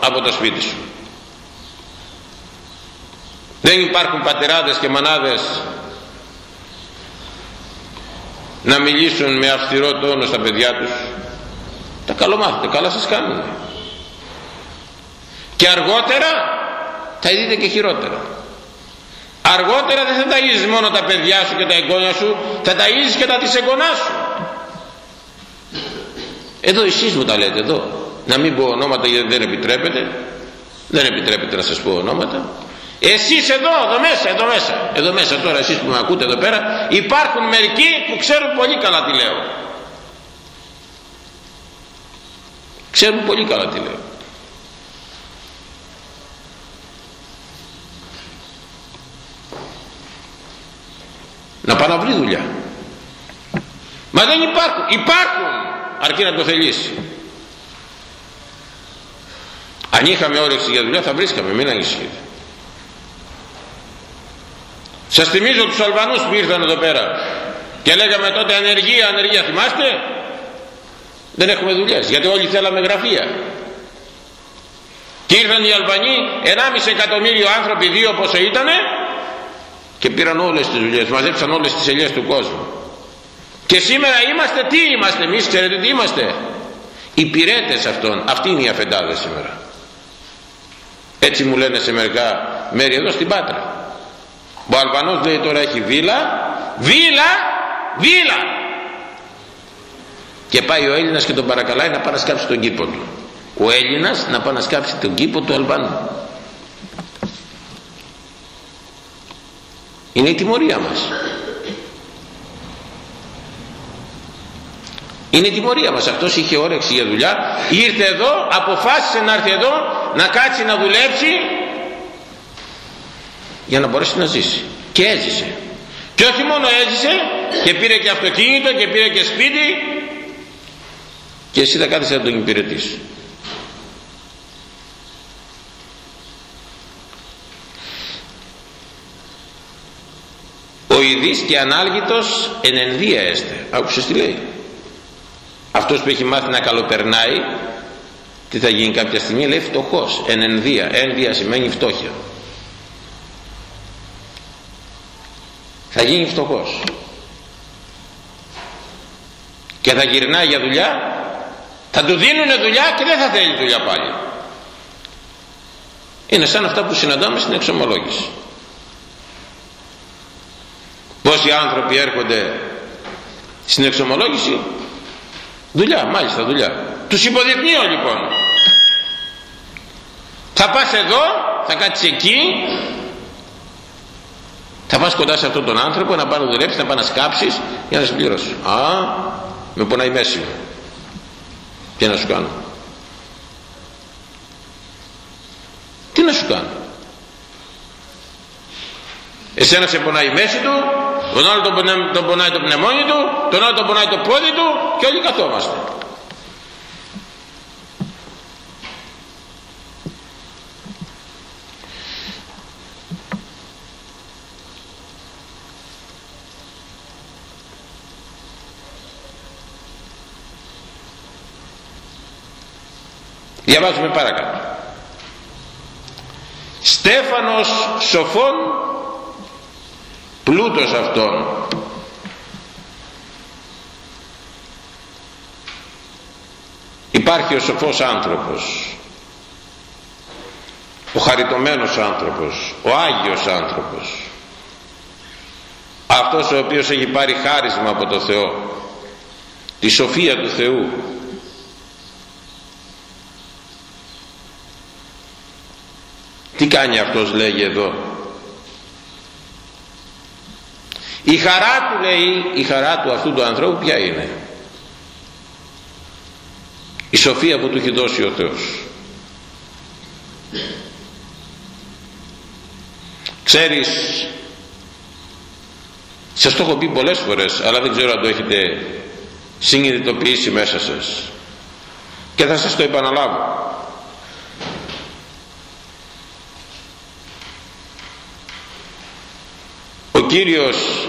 από το σπίτι σου δεν υπάρχουν πατεράδες και μανάδες να μιλήσουν με αυστηρό τόνο στα παιδιά τους. Τα καλομάθετε, καλά σας κάνουν. Και αργότερα θα δείτε και χειρότερα. Αργότερα δεν θα ταΐζεις μόνο τα παιδιά σου και τα εγγόνια σου θα ταΐζεις και τα της εγγονάς σου. Εδώ εσείς μου τα λέτε εδώ. Να μην πω ονόματα γιατί δεν επιτρέπεται. Δεν επιτρέπεται να σας πω ονόματα εσείς εδώ, εδώ μέσα, εδώ μέσα. Εδώ μέσα τώρα εσείς που με ακούτε εδώ πέρα υπάρχουν μερικοί που ξέρουν πολύ καλά τι λέω. Ξέρουν πολύ καλά τι λέω. Να πάει να βρει δουλειά. Μα δεν υπάρχουν υπάρχουν αρκεί να το θελήσει. Αν είχαμε όρεξη για δουλειά θα βρίσκαμε μην ανησυχείτε σας θυμίζω τους Αλβανούς που ήρθαν εδώ πέρα και λέγαμε τότε ανεργία, ανεργία θυμάστε; Δεν έχουμε δουλειές γιατί όλοι θέλαμε γραφεία. Και ήρθαν οι Αλβανοί 1,5 εκατομμύριο άνθρωποι δύο πόσο ήτανε και πήραν όλες τις δουλειές μαζέψαν όλες τις ελιές του κόσμου. Και σήμερα είμαστε τι είμαστε εμείς ξέρετε τι είμαστε; Οι πυρέτες αυτών αυτοί είναι οι αφεντάδες σήμερα. Έτσι μου λένε σε μερικά μέρη εδώ στην Πάτρα ο Αλβανός λέει τώρα έχει βίλα βίλα βίλα. Και πάει ο Έλληνας και τον παρακαλάει να πάει να σκάψει τον κήπο του. Ο Έλληνας να πάει να σκάψει τον κήπο του Αλβανού είναι η τιμωρία μας. Είναι η τιμωρία μας. Αυτός είχε όρεξη για δουλειά. Ήρθε εδώ αποφάσισε να έρθει εδώ να κάτσει να δουλέψει για να μπορέσει να ζήσει. Και έζησε. Και όχι μόνο έζησε και πήρε και αυτοκίνητο και πήρε και σπίτι. Και εσύ θα κάθεσαι να τον υπηρετήσει ο ειδής και ανάλγητος ενενδία έστε. Άκουσες τι λέει; Αυτός που έχει μάθει να καλοπερνάει τι θα γίνει κάποια στιγμή λέει φτωχός. Ενενδία ένδια σημαίνει φτώχεια θα γίνει φτωχός. Και θα γυρνάει για δουλειά θα του δίνουν δουλειά και δεν θα θέλει δουλειά πάλι. Είναι σαν αυτά που συναντάμε στην εξομολόγηση. Πόσοι άνθρωποι έρχονται στην εξομολόγηση; Δουλειά μάλιστα δουλειά. Τους υποδεικνύω λοιπόν. Θα πας εδώ θα κάτσεις εκεί θα πας κοντά σε αυτόν τον άνθρωπο να πάει να δουλέψεις να πάει να σκάψεις για να συμπληρώσει α με πονάει μέση μου. Τι να σου κάνω; Τι να σου κάνω; Εσένα σε πονάει η μέση του τον άλλο τον πονάει, τον πονάει το πνευμόνι του τον άλλο τον πονάει το πόδι του και όλοι καθόμαστε Διαβάζουμε παρακάτω. Στέφανος σοφών πλούτος αυτών. Υπάρχει ο σοφός άνθρωπος ο χαριτωμένος άνθρωπος ο Άγιος άνθρωπος. Αυτός ο οποίος έχει πάρει χάρισμα από το Θεό τη σοφία του Θεού τι κάνει αυτός λέγει εδώ. Η χαρά του λέει η χαρά του αυτού του ανθρώπου ποια είναι; Η σοφία που του έχει δώσει ο Θεός. Ξέρεις σας το έχω πει πολλές φορές αλλά δεν ξέρω αν το έχετε συνειδητοποιήσει μέσα σας. Και θα σας το επαναλάβω Κύριος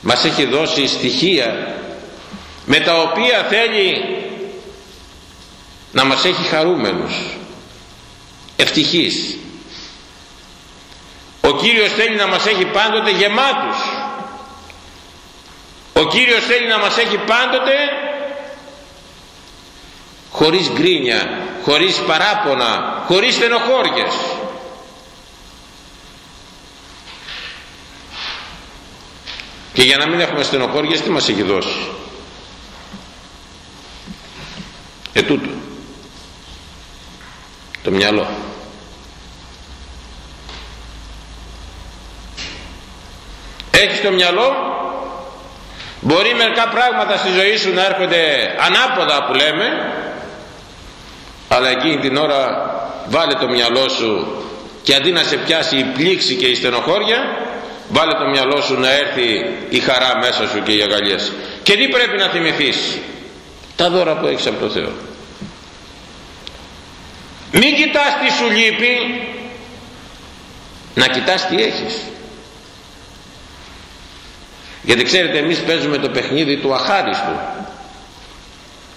μας έχει δώσει στοιχεία με τα οποία θέλει να μας έχει χαρούμενους ευτυχείς. Ο Κύριος θέλει να μας έχει πάντοτε γεμάτους. Ο Κύριος θέλει να μας έχει πάντοτε χωρίς γκρίνια χωρίς παράπονα χωρίς στενοχώριες και για να μην έχουμε στενοχώριες τι μας έχει δώσει; Ετούτο το μυαλό. Έχεις το μυαλό; Μπορεί μερικά πράγματα στη ζωή σου να έρχονται ανάποδα που λέμε αλλά εκείνη την ώρα βάλε το μυαλό σου και αντί να σε πιάσει η πλήξη και η στενοχώρια βάλε το μυαλό σου να έρθει η χαρά μέσα σου και οι αγκαλιές. Και τι πρέπει να θυμηθείς; Τα δώρα που έχεις από το Θεό. Μην κοιτάς τι σου λείπει. Να κοιτάς τι έχεις. Γιατί ξέρετε εμείς παίζουμε το παιχνίδι του αχάριστου.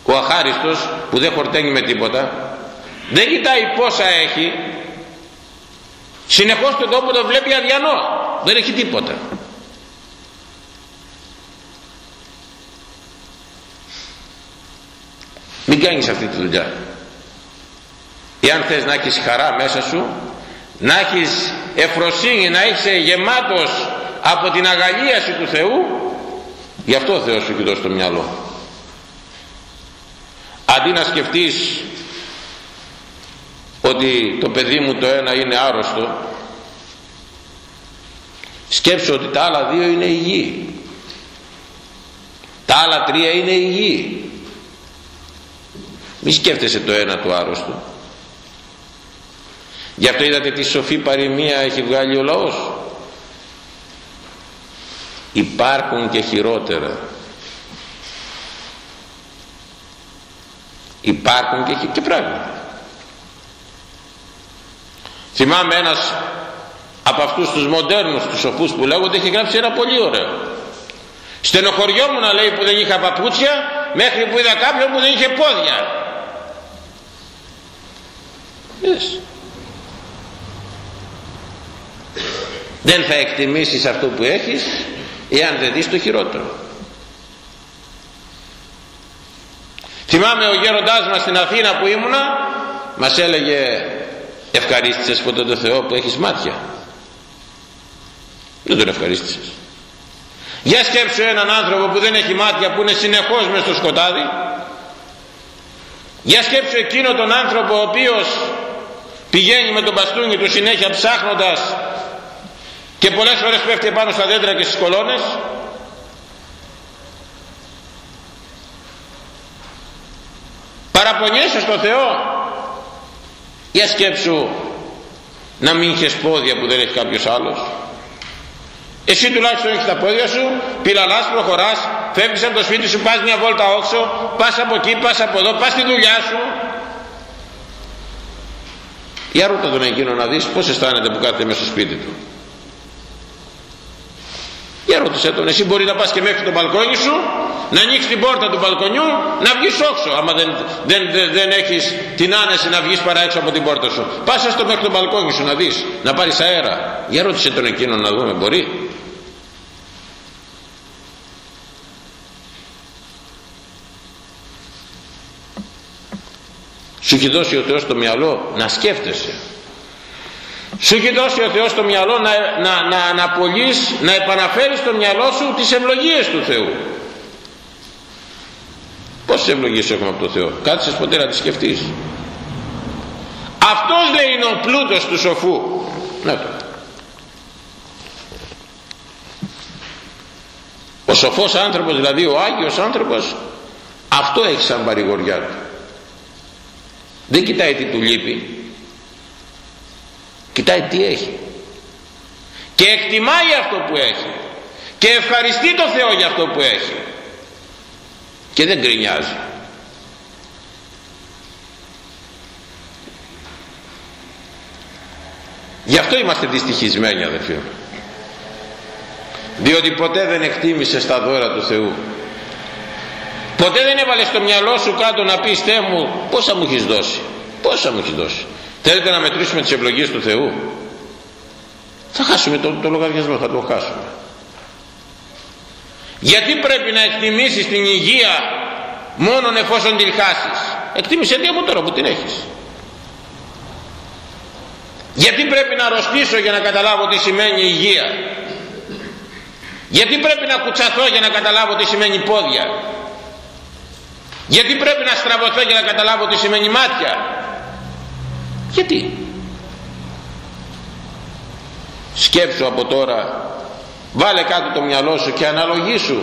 Ο αχάριστος που δεν χορταίνει με τίποτα δεν κοιτάει πόσα έχει. Συνεχώς τον τόπο το βλέπει αδιανός δεν έχει τίποτα. Μην κάνεις αυτή τη δουλειά. Εάν θες να έχεις χαρά μέσα σου να έχεις εφροσύνη να είσαι γεμάτος από την αγαλίαση του Θεού γι' αυτό ο Θεός σου έχει δώσει το μυαλό. Αντί να σκεφτείς ότι το παιδί μου το ένα είναι άρρωστο σκέψου ότι τα άλλα δύο είναι υγιή τα άλλα τρία είναι υγιή μη σκέφτεσαι το ένα του άρρωστο. Γι' αυτό είδατε τι σοφή παροιμία έχει βγάλει ο λαός. Υπάρχουν και χειρότερα. Υπάρχουν και, και πράγματα. Θυμάμαι ένας από αυτούς τους μοντέρνους τους σοφούς που λέγονται έχει γράψει ένα πολύ ωραίο. Στενοχωριόμουν να λέει που δεν είχα παπούτσια μέχρι που είδα κάποιον που δεν είχε πόδια. Yes. δεν θα εκτιμήσεις αυτό που έχεις εάν δεν δεις το χειρότερο. Θυμάμαι ο γέροντάς μας στην Αθήνα που ήμουνα μας έλεγε ευχαρίστησες ποτέ τον Θεό που έχεις μάτια δεν τον ευχαρίστησες. Για σκέψου έναν άνθρωπο που δεν έχει μάτια που είναι συνεχώς μες στο σκοτάδι. Για σκέψου εκείνο τον άνθρωπο ο οποίος πηγαίνει με τον μπαστούνι του συνέχεια ψάχνοντας και πολλές φορές πέφτει πάνω στα δέντρα και στις κολόνες. Παραπονιέσαι στο Θεό. Για σκέψου να μην είχες πόδια που δεν έχει κάποιος άλλος εσύ τουλάχιστον έχεις τα πόδια σου πιλαλάς προχωράς φεύγεις από το σπίτι σου πας μια βόλτα όξω πας από εκεί πας από εδώ πας στη δουλειά σου για ρώτα τον εκείνο να δεις πως αισθάνεται που κάθεται μέσα στο σπίτι του για ρώτησε τον, εσύ μπορεί να πας και μέχρι το μπαλκόνι σου, να ανοίξεις την πόρτα του μπαλκονιού, να βγεις όξω, άμα δεν, δεν, δεν, δεν έχεις την άνεση να βγεις παρά έξω από την πόρτα σου. Πας στο μέχρι το μπαλκόνι σου να δεις, να πάρεις αέρα. Για ρώτησε τον εκείνο να δούμε, μπορεί. Σου έχει δώσει ο Θεός το μυαλό να σκέφτεσαι σου έχει δώσει ο Θεός το μυαλό να, να, να αναπολύεις, να επαναφέρεις το μυαλό σου τις ευλογίες του Θεού. Πόσες ευλογίες έχουμε από το Θεό. Κάτσε ποτέ να τις σκεφτείς. Αυτός λέει είναι ο πλούτος του σοφού. Να το. Ο σοφός άνθρωπος, δηλαδή ο Άγιος άνθρωπος, αυτό έχει σαν παρηγοριά του. Δεν κοιτάει τι του λείπει, κοιτάει τι έχει. Και εκτιμάει αυτό που έχει. Και ευχαριστεί το Θεό για αυτό που έχει. Και δεν γκρινιάζει. Γι' αυτό είμαστε δυστυχισμένοι αδελφοί μου. Διότι ποτέ δεν εκτίμησε τα δώρα του Θεού ποτέ δεν έβαλες στο μυαλό σου κάτω να πεις Θεέ μου πόσα μου έχεις δώσει πόσα μου έχεις δώσει Θέλετε να μετρήσουμε τις ευλογίες του Θεού; Θα χάσουμε το, το λογαριασμό, θα το χάσουμε. Γιατί πρέπει να εκτιμήσεις την υγεία μόνον εφόσον την χάσεις; Εκτίμησε τι από τώρα που την έχεις. Γιατί πρέπει να αρρωστήσω για να καταλάβω τι σημαίνει υγεία; Γιατί πρέπει να κουτσαθώ για να καταλάβω τι σημαίνει πόδια; Γιατί πρέπει να στραβωθώ για να καταλάβω τι σημαίνει μάτια; Γιατί; Σκέψου από τώρα βάλε κάτω το μυαλό σου και αναλογήσου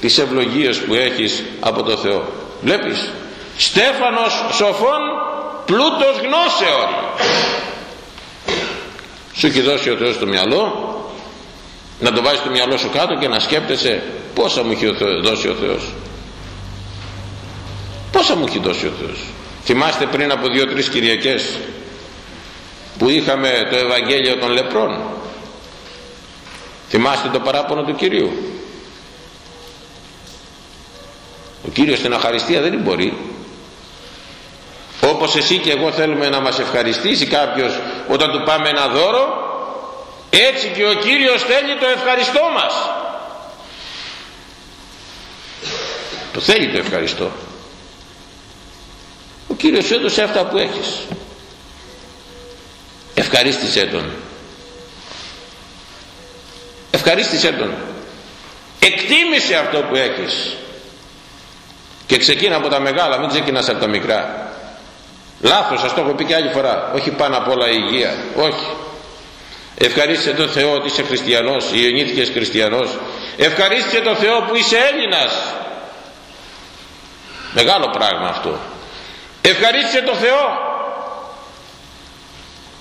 τις ευλογίες που έχεις από το Θεό. Βλέπεις; Στέφανος σοφών πλούτος γνώσεων. Σου έχει δώσει ο Θεός το μυαλό να το βάζεις το μυαλό σου κάτω και να σκέπτεσαι πόσα μου έχει δώσει ο Θεός πόσα μου έχει δώσει ο Θεός; Θυμάστε πριν από δύο-τρεις Κυριακές που είχαμε το Ευαγγέλιο των λεπρών; Θυμάστε το παράπονο του Κυρίου; Ο Κύριος στην αχαριστία δεν μπορεί. Όπως εσύ και εγώ θέλουμε να μας ευχαριστήσει κάποιος όταν του πάμε ένα δώρο έτσι και ο Κύριος θέλει το ευχαριστώ μας. Το θέλει το ευχαριστώ ο Κύριος έδωσε αυτά που έχεις. Ευχαρίστησέ τον. Ευχαρίστησέ τον. Εκτίμησε αυτό που έχεις. Και ξεκίνα από τα μεγάλα μην ξεκινάς από τα μικρά. Λάθος σας το έχω πει και άλλη φορά. Όχι πάνω απ' όλα η υγεία. Όχι. Ευχαρίστησε τον Θεό ότι είσαι χριστιανός γεννήθηκες χριστιανός. Ευχαρίστησε τον Θεό που είσαι Έλληνας. Μεγάλο πράγμα αυτό ευχαρίστησε τον Θεό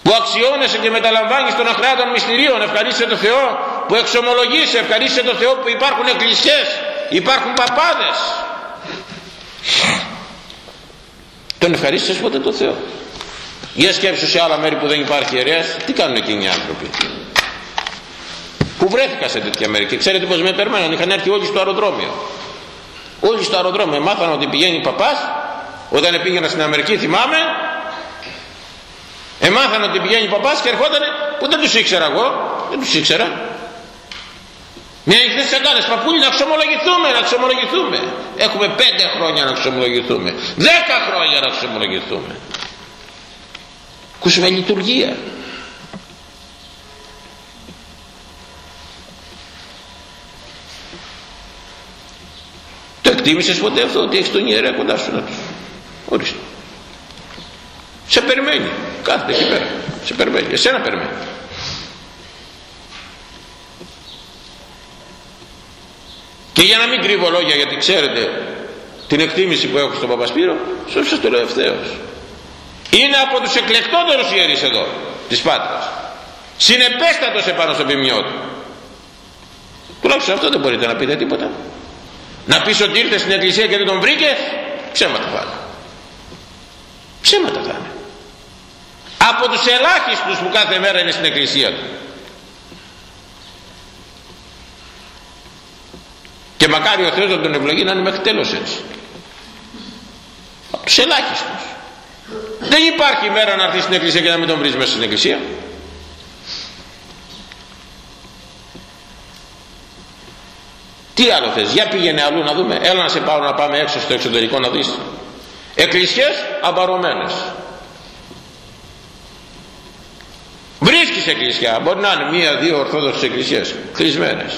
που αξιώνεσαι και μεταλαμβάνεις των αχράτων μυστηρίων. Ευχαρίστησε τον Θεό που εξομολογείσαι. Ευχαρίστησε τον Θεό που υπάρχουν εκκλησίες υπάρχουν παπάδες. Τον ευχαρίστησες ποτέ τον Θεό; Για σκέψου σε άλλα μέρη που δεν υπάρχει ιερέας τι κάνουν εκείνοι οι άνθρωποι; Που βρέθηκα σε τέτοια μέρη και ξέρετε πως με περμέναν είχαν έρθει όλοι στο αεροδρόμιο. Όλοι στο αεροδρόμιο. Μάθαν ότι πηγαίνει παπάς όταν πήγαινα στην Αμερική θυμάμαι εμάθαν ότι πηγαίνει παπάς και ερχόταν που δεν τους ήξερα εγώ δεν τους ήξερα. Μια νυχτές σαντάνες παππούλοι να ξομολογηθούμε να ξομολογηθούμε. Έχουμε πέντε χρόνια να ξομολογηθούμε δέκα χρόνια να ξομολογηθούμε. Ακούσουμε λειτουργία. Το εκτίμησες ποτέ αυτό ότι έχεις τον ιερέα κοντά σου να τους ορίστε. Σε περιμένει. Κάθεται εκεί πέρα. Σε περιμένει. Εσένα περιμένει. Και για να μην κρύβω λόγια γιατί ξέρετε την εκτίμηση που έχω στον Παπασπύρο σας το λέω ευθέως. Είναι από τους εκλεκτότερους ιερείς εδώ της Πάτρας. Συνεπέστατος επάνω στο ποιμιό του. Τουλάχιστον αυτό δεν μπορείτε να πείτε τίποτα. Να πεις ότι ήρθε στην εκκλησία και δεν τον βρήκες ψέματα θα είναι ψέματα θα είναι από τους ελάχιστους που κάθε μέρα είναι στην εκκλησία του. Και μακάρι ο Θεός να τον ευλογεί να είναι μέχρι τέλος έτσι. Από τους ελάχιστους. Δεν υπάρχει μέρα να έρθει στην εκκλησία και να μην τον βρεις μέσα στην εκκλησία. Τι άλλο θες; Για πήγαινε αλλού να δούμε. Έλα να σε πάω να πάμε έξω στο εξωτερικό να δεις εκκλησίες αμπαρωμένες βρίσκεις εκκλησιά μπορεί να είναι μία δύο ορθόδοξες εκκλησίες κλεισμένες.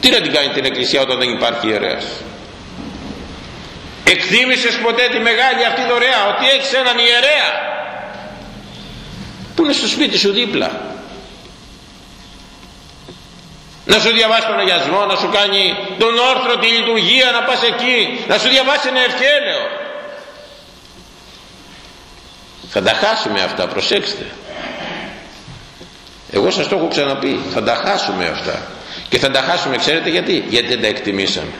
Τι να την κάνει την εκκλησία όταν δεν υπάρχει ιερέας; Εκτίμησες ποτέ τη μεγάλη αυτή δωρεά ότι έχεις έναν ιερέα που είναι στο σπίτι σου δίπλα να σου διαβάσει τον αγιασμό, να σου κάνει τον όρθρο, τη λειτουργία, να πας εκεί, να σου διαβάσει ένα ευχέλαιο. Θα τα χάσουμε αυτά, προσέξτε. Εγώ σας το έχω ξαναπεί, θα τα χάσουμε αυτά. Και θα τα χάσουμε, ξέρετε γιατί, γιατί δεν τα εκτιμήσαμε.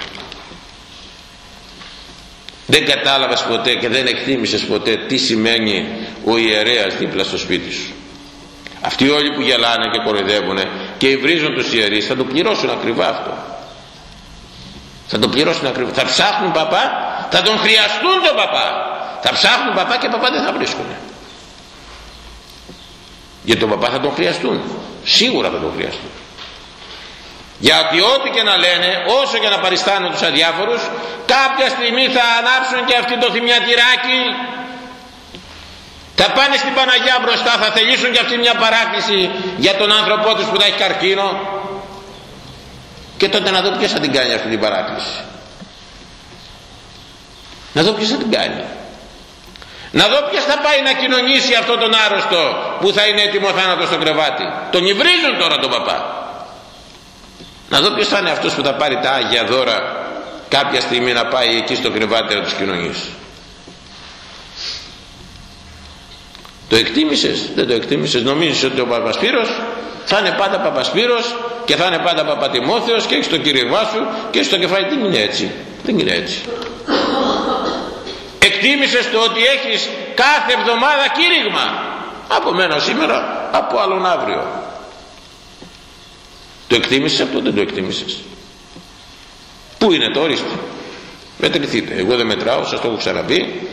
Δεν κατάλαβες ποτέ και δεν εκτίμησες ποτέ τι σημαίνει ο ιερέας δίπλα στο σπίτι σου. Αυτοί όλοι που γελάνε και κοροϊδεύουν και υβρίζουν τους ιερείς θα το πληρώσουν ακριβά αυτό. Θα το πληρώσουν ακριβά. Θα ψάχνουν παπά, θα τον χρειαστούν τον παπά. Θα ψάχνουν παπά και παπά δεν θα βρίσκουν. Γιατί τον παπά θα τον χρειαστούν. Σίγουρα θα τον χρειαστούν. Γιατί ό,τι και να λένε, όσο και να παριστάνουν τους αδιάφορους, κάποια στιγμή θα ανάψουν και αυτοί το θυμιατηράκι θα πάνε στην Παναγιά μπροστά θα θελήσουν και αυτή μια παράκληση για τον άνθρωπό τους που θα έχει καρκίνο. Και τότε να δω ποιος θα την κάνει αυτή την παράκληση. Να δω ποιος θα την κάνει. Να δω ποιος θα πάει να κοινωνήσει αυτόν τον άρρωστο που θα είναι έτοιμο θάνατος στο κρεβάτι. Τον υβρίζουν τώρα τον παπά. Να δω ποιος θα είναι αυτός που θα πάρει τα Άγια δώρα κάποια στιγμή να πάει εκεί στο κρεβάτι να τους κοινωνήσει Το εκτίμησες, δεν το εκτίμησες, νομίζεις ότι ο Παπασπύρος θα είναι πάντα Παπασπύρος και θα είναι πάντα Παπατιμόθεος και έχεις το κήρυγμά σου και έχεις το κεφάλι. Δεν είναι έτσι. Δεν είναι έτσι. Εκτίμησες το ότι έχεις κάθε εβδομάδα κήρυγμα. Από μένα σήμερα, από άλλον αύριο. Το εκτίμησες αυτό, δεν το εκτίμησες. Πού είναι το όριστο; Μετρηθείτε. Εγώ δεν μετράω, σας το έχω ξαναπεί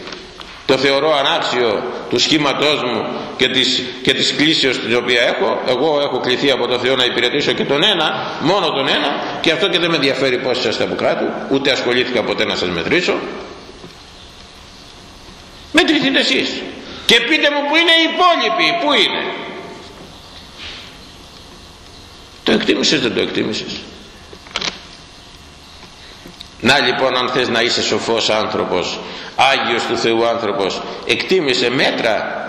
το θεωρώ ανάξιο του σχήματός μου και της, και της κλήσεως την οποία έχω. Εγώ έχω κληθεί από το Θεό να υπηρετήσω και τον ένα μόνο τον ένα και αυτό και δεν με ενδιαφέρει πως είσαστε από κάτω ούτε ασχολήθηκα ποτέ να σας μετρήσω. Μετρηθείτε εσείς. Και πείτε μου που είναι οι υπόλοιποι που είναι. Το εκτίμησες δεν το εκτίμησες να λοιπόν αν θες να είσαι σοφός άνθρωπος Άγιος του Θεού άνθρωπος εκτίμησε μέτρα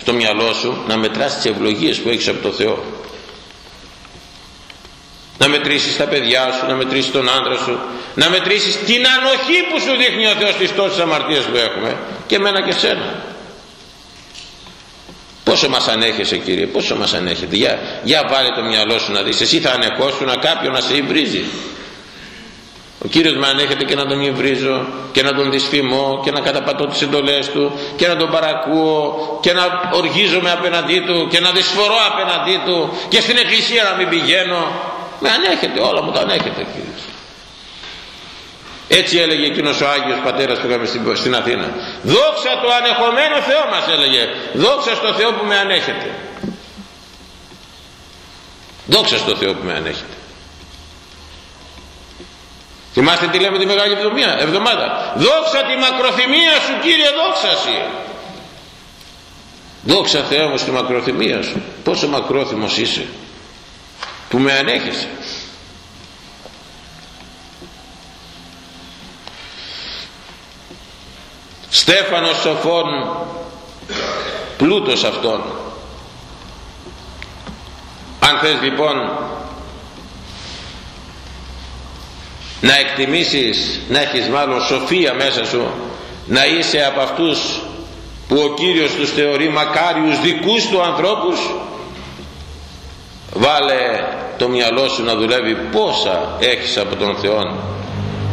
στο μυαλό σου να μετράς τις ευλογίες που έχεις από το Θεό να μετρήσεις τα παιδιά σου, να μετρήσεις τον άντρα σου, να μετρήσεις την ανοχή που σου δείχνει ο Θεός στις τόσες αμαρτίες που έχουμε και εμένα και σένα. Πόσο μας ανέχεσαι Κύριε, πόσο μας ανέχεται. Για, για βάλε το μυαλό σου να δεις, εσύ θα ανεχόσουν να κάποιον να σε υβρίζει. Ο Κύριος με ανέχεται και να τον υβρίζω και να τον δυσφημώ και να καταπατώ τις εντολές του και να τον παρακούω και να οργίζομαι απέναντί του και να δυσφορώ απέναντί του και στην εκκλησία να μην πηγαίνω. Με ανέχεται όλα μου τα ανέχεται Κύριος. Έτσι έλεγε εκείνος ο Άγιος Πατέρας που είχαμε στην, στην Αθήνα. Δόξα το ανεχομένο Θεό μας έλεγε. Δόξα στο Θεό που με ανέχεται δόξα στο Θεό που με ανέχεται θυμάστε τι λέμε τη Μεγάλη Εβδομάδα. Δόξα τη μακροθυμία σου Κύριε δόξαση δόξα Θεέ μου στη μακροθυμία σου. Πόσο μακρόθυμος είσαι που με ανέχεσαι. Στέφανος σοφών πλούτος αυτών. Αν θες λοιπόν να εκτιμήσεις να έχεις μάλλον σοφία μέσα σου να είσαι από αυτούς που ο Κύριος τους θεωρεί μακάριους δικούς του ανθρώπους. Βάλε το μυαλό σου να δουλεύει πόσα έχεις από τον Θεό.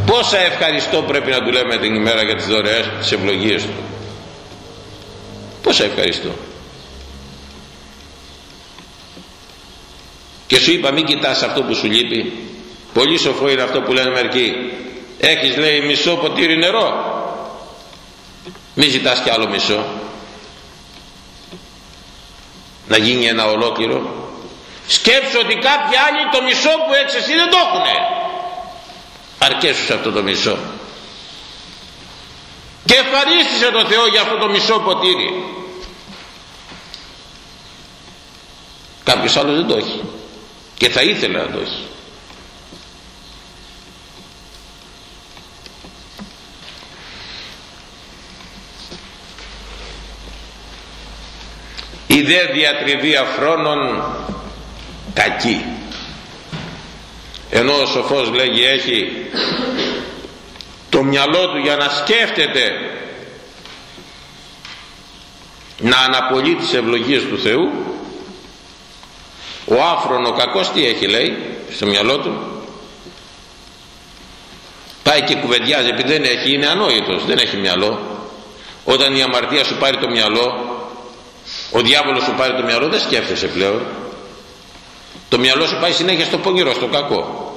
Πόσα ευχαριστώ πρέπει να δουλεύουμε την ημέρα για τις δωρεές τις ευλογίες του. Πόσα ευχαριστώ. Και σου είπα μην κοιτάς αυτό που σου λείπει πολύ σοφό είναι αυτό που λένε μερικοί. Έχεις λέει μισό ποτήρι νερό. Μην ζητάς κι άλλο μισό. Να γίνει ένα ολόκληρο. Σκέψου ότι κάποιοι άλλοι το μισό που έχεις εσύ δεν το έχουνε. Αρκέσους σε αυτό το μισό. Και ευχαρίστησε το Θεό για αυτό το μισό ποτήρι. Κάποιος άλλος δεν το έχει. Και θα ήθελε να το έχει δε διατριβή αφρόνων κακή. Ενώ ο σοφός λέγει έχει το μυαλό του για να σκέφτεται να αναπολύει τις ευλογίες του Θεού ο άφρον ο κακός τι έχει λέει στο μυαλό του; Πάει και κουβεντιάζει επειδή δεν έχει είναι ανόητος δεν έχει μυαλό. Όταν η αμαρτία σου πάρει το μυαλό ο διάβολος σου πάρει το μυαλό δεν σκέφτεσαι πλέον. Το μυαλό σου πάει συνέχεια στο πονηρό, στο κακό.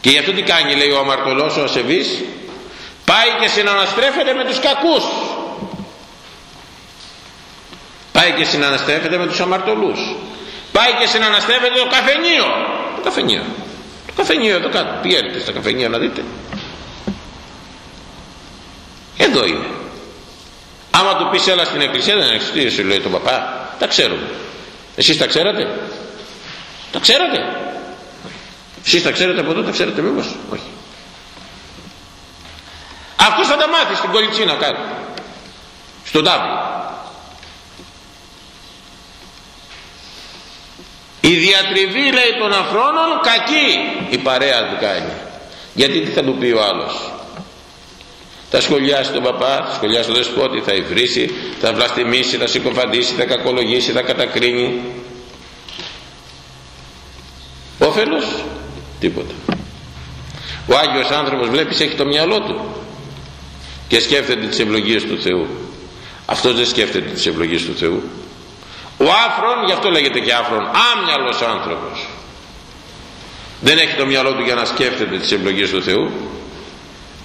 Και γι' αυτό τι κάνει λέει ο αμαρτωλός ο ασεβής πάει και συναναστρέφεται με τους κακούς. Πάει και συναναστρέφεται με τους αμαρτωλούς. Πάει και συναναστρέφεται το καφενείο. Το καφενείο. Το καφενείο εδώ κάτω. Πηγαίνετε στα καφενεία να δείτε. Εδώ είναι άμα του πεις έλα στην εκκλησία δεν έχεις σου λέει τον παπά. Τα ξέρουμε. Εσείς τα ξέρατε. Τα ξέρατε. Εσείς τα ξέρετε από εδώ τα ξέρετε μήπως; Όχι. Αυτός θα τα μάθει στην κολιτσίνα κάτω. Στον τάβλο η διατριβή λέει των αφρόνων κακή. Η παρέα του κάνει γιατί τι θα του πει ο άλλος; Θα σχολιάσει τον παπά, θα σχολιάσει τον δεσπότη, θα υβρίσει, θα βλαστημίσει, θα συκοφαντήσει, θα κακολογήσει, θα κατακρίνει. Όφελος, τίποτα. Ο Άγιος άνθρωπος βλέπεις έχει το μυαλό του και σκέφτεται τις ευλογίες του Θεού. Αυτός δεν σκέφτεται τις ευλογίες του Θεού. Ο άφρον, γι' αυτό λέγεται και άφρον, άμυαλος άνθρωπος. Δεν έχει το μυαλό του για να σκέφτεται τις ευλογίες του Θεού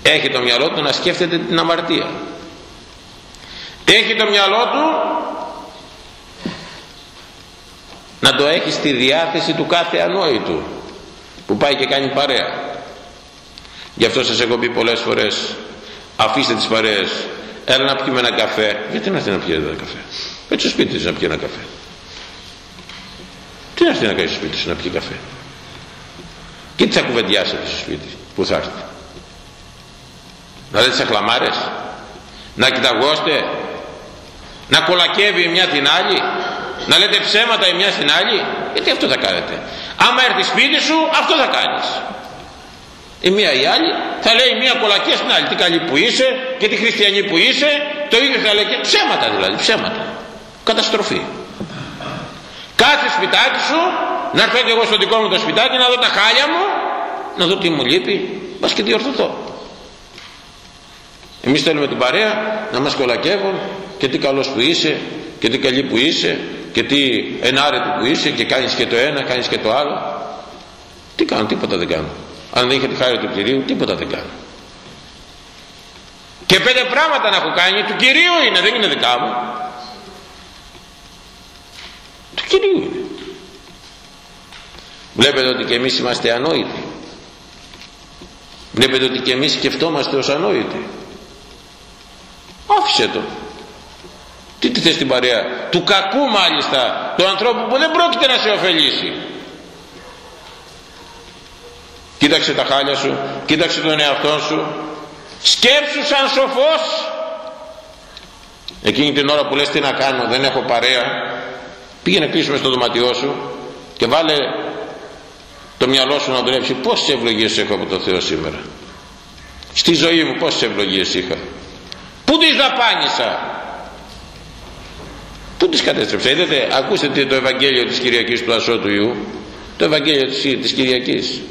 έχει το μυαλό του να σκέφτεται την αμαρτία. Έχει το μυαλό του να το έχει στη διάθεση του κάθε ανόητου που πάει και κάνει παρέα. Γι' αυτό σας έχω πει πολλές φορές αφήστε τις παρέες. Έλα να πιούμε ένα καφέ. Γιατί να έρθει να πιει ένα καφέ; Έτσι στο σπίτι της να πιει ένα καφέ. Τι να έρθει να κάνει στο σπίτι σου να πιει καφέ; Και τι θα κουβεντιάσετε στο σπίτι που θα έρθει; Να λέτε χλαμάρες. Να κοιταγώστε. Να κολακεύει η μια την άλλη. Να λέτε ψέματα η μια στην άλλη. Γιατί αυτό θα κάνετε. Άμα έρθει σπίτι σου αυτό θα κάνεις. Η μία η άλλη θα λέει η μία κολακία στην άλλη. Τι καλή που είσαι και τι χριστιανή που είσαι. Το ίδιο θα λέει και ψέματα δηλαδή ψέματα. Καταστροφή. Κάθε σπιτάκι σου να έρθω και εγώ στο δικό μου το σπιτάκι να δω τα χάλια μου να δω τι μου λείπει. Μας και διορθωθώ εμείς θέλουμε την παρέα να μας κολακεύουν και τι καλός που είσαι και τι καλή που είσαι και τι ενάρετη που είσαι και κάνεις και το ένα κάνεις και το άλλο. Τι κάνω τίποτα δεν κάνω αν δεν είχε τη χάρη του Κυρίου τίποτα δεν κάνω και πέντε πράγματα να έχω κάνει του Κυρίου είναι δεν είναι δικά μου. Του Κυρίου είναι. Βλέπετε ότι και εμείς είμαστε ανόητοι. Βλέπετε ότι και εμείς σκεφτόμαστε ως ανόητοι άφησε το. Τι τι θες την παρέα; Του κακού μάλιστα. Του ανθρώπου που δεν πρόκειται να σε ωφελήσει. Κοίταξε τα χάλια σου κοίταξε τον εαυτό σου. Σκέψου σαν σοφός. Εκείνη την ώρα που λες τι να κάνω δεν έχω παρέα πήγαινε πίσω στο δωματιό σου και βάλε το μυαλό σου να δουλέψει. Πόσες ευλογίες έχω από το Θεό σήμερα; Στη ζωή μου πόσες ευλογίες είχα; Πού τις δαπάνησα; Πού τις κατέστρεψα; Είδατε ακούστε το Ευαγγέλιο της Κυριακής του Ασώτου Ιού. Το Ευαγγέλιο της, της Κυριακής.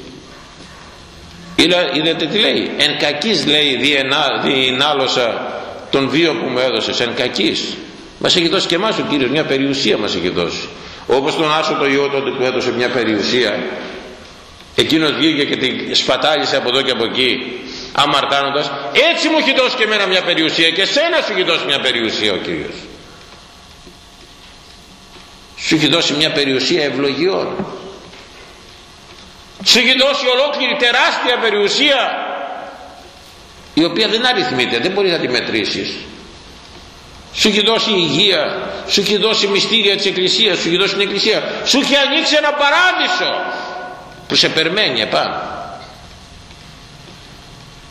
Είδατε τι λέει; Εν κακής λέει διενάλωσα τον βίο που μου έδωσες. Εν κακής μας έχει δώσει και εμάς ο Κύριος μια περιουσία μας έχει δώσει. Όπως τον Άσο το Υιό τότε που έδωσε μια περιουσία εκείνος βγήκε και την σπατάλησε από εδώ και από εκεί αμαρτάνοντας έτσι μου έχει δώσει και εμένα μια περιουσία και σένα σου έχει δώσει μια περιουσία ο Κύριος σου έχει δώσει μια περιουσία ευλογιών. Σου έχει δώσει ολόκληρη τεράστια περιουσία η οποία δεν αριθμείται, δεν μπορείς να τη μετρήσεις. Σου έχει δώσει υγεία σου έχει δώσει μυστήρια της Εκκλησίας σου έχει δώσει την Εκκλησία. Σου έχει ανοίξει ένα παράδεισο που σε περιμένει επάνω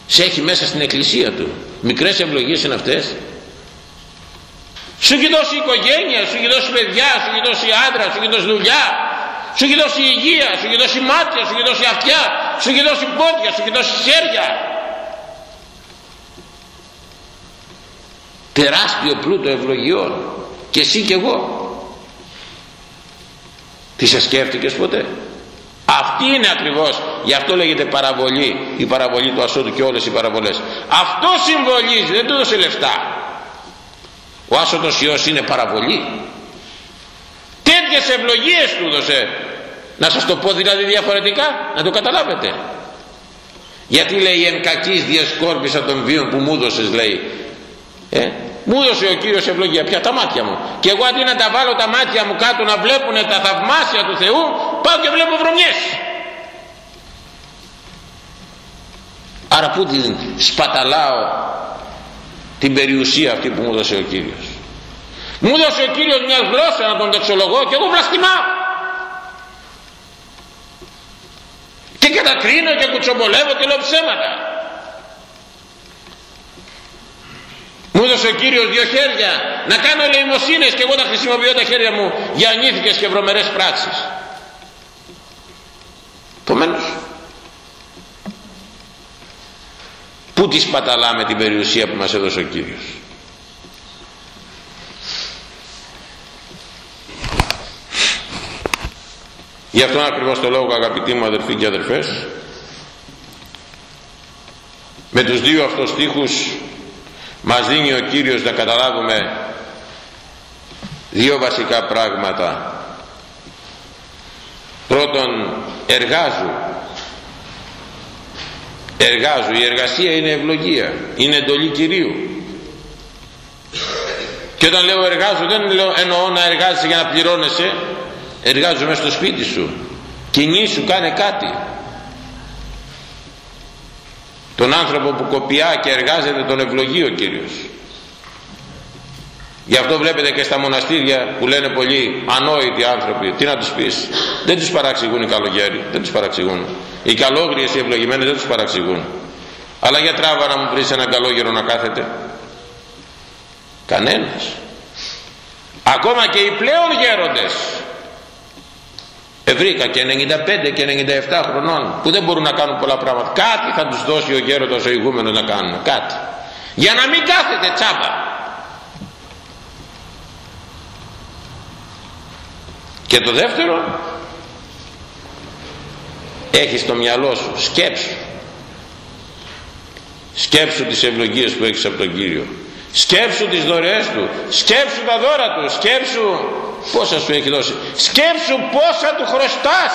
σε έχει μέσα στην Εκκλησία του μικρές ευλογίες είναι αυτές σου έχει δώσει οικογένεια σου έχει δώσει παιδιά σου έχει δώσει άντρα σου έχει δώσει δουλειά σου έχει δώσει υγεία, σου έχει δώσει μάτια, σου έχει δώσει αυτιά, σου έχει δώσει πόδια, σου έχει δώσει χέρια. Τεράστιο πλούτο ευλογιών και εσύ και εγώ. Τι σε σκέφτηκες ποτέ; Αυτή είναι ακριβώς, γι' αυτό λέγεται παραβολή, η παραβολή του ασώτου και όλες οι παραβολές. Αυτό συμβολίζει, δεν του δώσε λεφτά. Ο άσωτος Υιός είναι παραβολή τέτοιες ευλογίες του δώσε να σας το πω δηλαδή διαφορετικά να το καταλάβετε γιατί λέει εν κακής διασκόρπισα των βίων που μου δώσες λέει ε, μου έδωσε ο Κύριος ευλογία πια τα μάτια μου και εγώ αντί να τα βάλω τα μάτια μου κάτω να βλέπουν τα θαυμάσια του Θεού πάω και βλέπω βρωμιές άρα που την σπαταλάω την περιουσία αυτή που μου έδωσε ο Κύριος; Μου έδωσε ο Κύριος μια γλώσσα να τον δεξολογώ και εγώ βλαστημάω. Και κατακρίνω και κουτσομπολεύω και λέω ψέματα. Μου έδωσε ο Κύριος δύο χέρια να κάνω ελεημοσύνες και εγώ να χρησιμοποιώ τα χέρια μου για ανήθικες και βρωμερές πράξεις. Επομένω. Πού τη σπαταλάμε την περιουσία που μας έδωσε ο Κύριος. Γι' αυτόν ακριβώς το λόγο αγαπητοί μου αδερφοί και αδερφές με τους δύο αυτούς στίχους μας δίνει ο Κύριος να καταλάβουμε δύο βασικά πράγματα. Πρώτον εργάζου. Εργάζου. Η εργασία είναι ευλογία. Είναι εντολή Κυρίου. Και όταν λέω εργάζου δεν εννοώ να εργάζεσαι για να πληρώνεσαι. Εργάζομαι στο σπίτι σου. Κινήσου κάνε κάτι τον άνθρωπο που κοπιά και εργάζεται τον ευλογεί ο Κύριος Γι' αυτό βλέπετε και στα μοναστήρια που λένε πολλοί ανόητοι άνθρωποι, τι να τους πεις, δεν τους παραξηγούν οι καλογέροι, δεν τους παραξηγούν. Οι καλόγριες, οι ευλογημένοι δεν τους παραξηγούν. Αλλά για τράβα να μου βρεις έναν καλόγερο να κάθεται. Κανένας. Ακόμα και οι πλέον γέροντες. Ευρήκα και 95 και 97 χρονών που δεν μπορούν να κάνουν πολλά πράγματα. Κάτι θα τους δώσει ο γέροντας ο ηγούμενος να κάνουν. Κάτι. Για να μην κάθεται τσάπα. Και το δεύτερο, έχεις στο μυαλό σου, σκέψου. Σκέψου τις ευλογίες που έχεις από τον Κύριο. Σκέψου τις δωρεές Του. Σκέψου τα δώρα Του. Σκέψου πόσα σου έχει δώσει. Σκέψου πόσα Του χρωστάς.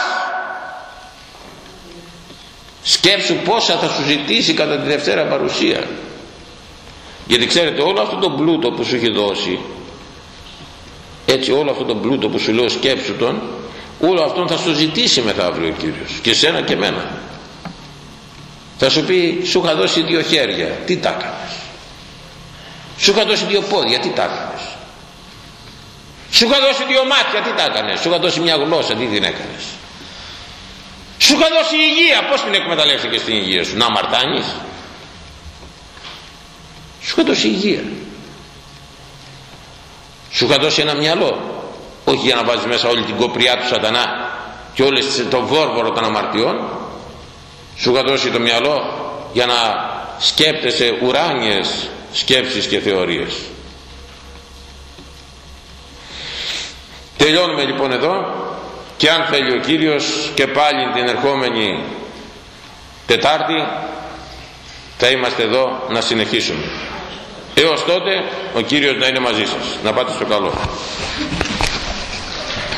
Σκέψου πόσα θα σου ζητήσει κατά τη Δευτέρα παρουσία. Γιατί ξέρετε όλο αυτό το πλούτο που σου έχει δώσει έτσι όλο αυτό το πλούτο που σου λέω σκέψου τον όλο αυτόν θα σου ζητήσει μεθαύριο ο Κύριος και σένα και μένα θα σου πει σου είχα δώσει δύο χέρια τι τα έκανες; Σου είχα δώσει δύο πόδια τι τα έκανες; Σου είχα δώσει δύο μάτια τι τα έκανες; Σου είχα δώσει μια γλώσσα τι την έκανες; Σου είχα δώσει υγεία πως την εκμεταλλεύτηκες την υγεία σου να αμαρτάνεις; Σου είχα δώσει υγεία. Σου είχα δώσει ένα μυαλό όχι για να βάζεις μέσα όλη την κοπριά του σατανά και όλες το βόρβορο των αμαρτιών. Σου είχα δώσει το μυαλό για να σκέπτεσαι ουράνιες σκέψεις και θεωρίες τελειώνουμε λοιπόν εδώ και αν θέλει ο Κύριος και πάλι την ερχόμενη Τετάρτη θα είμαστε εδώ να συνεχίσουμε. Έως τότε ο Κύριος να είναι μαζί σας. Να πάτε στο καλό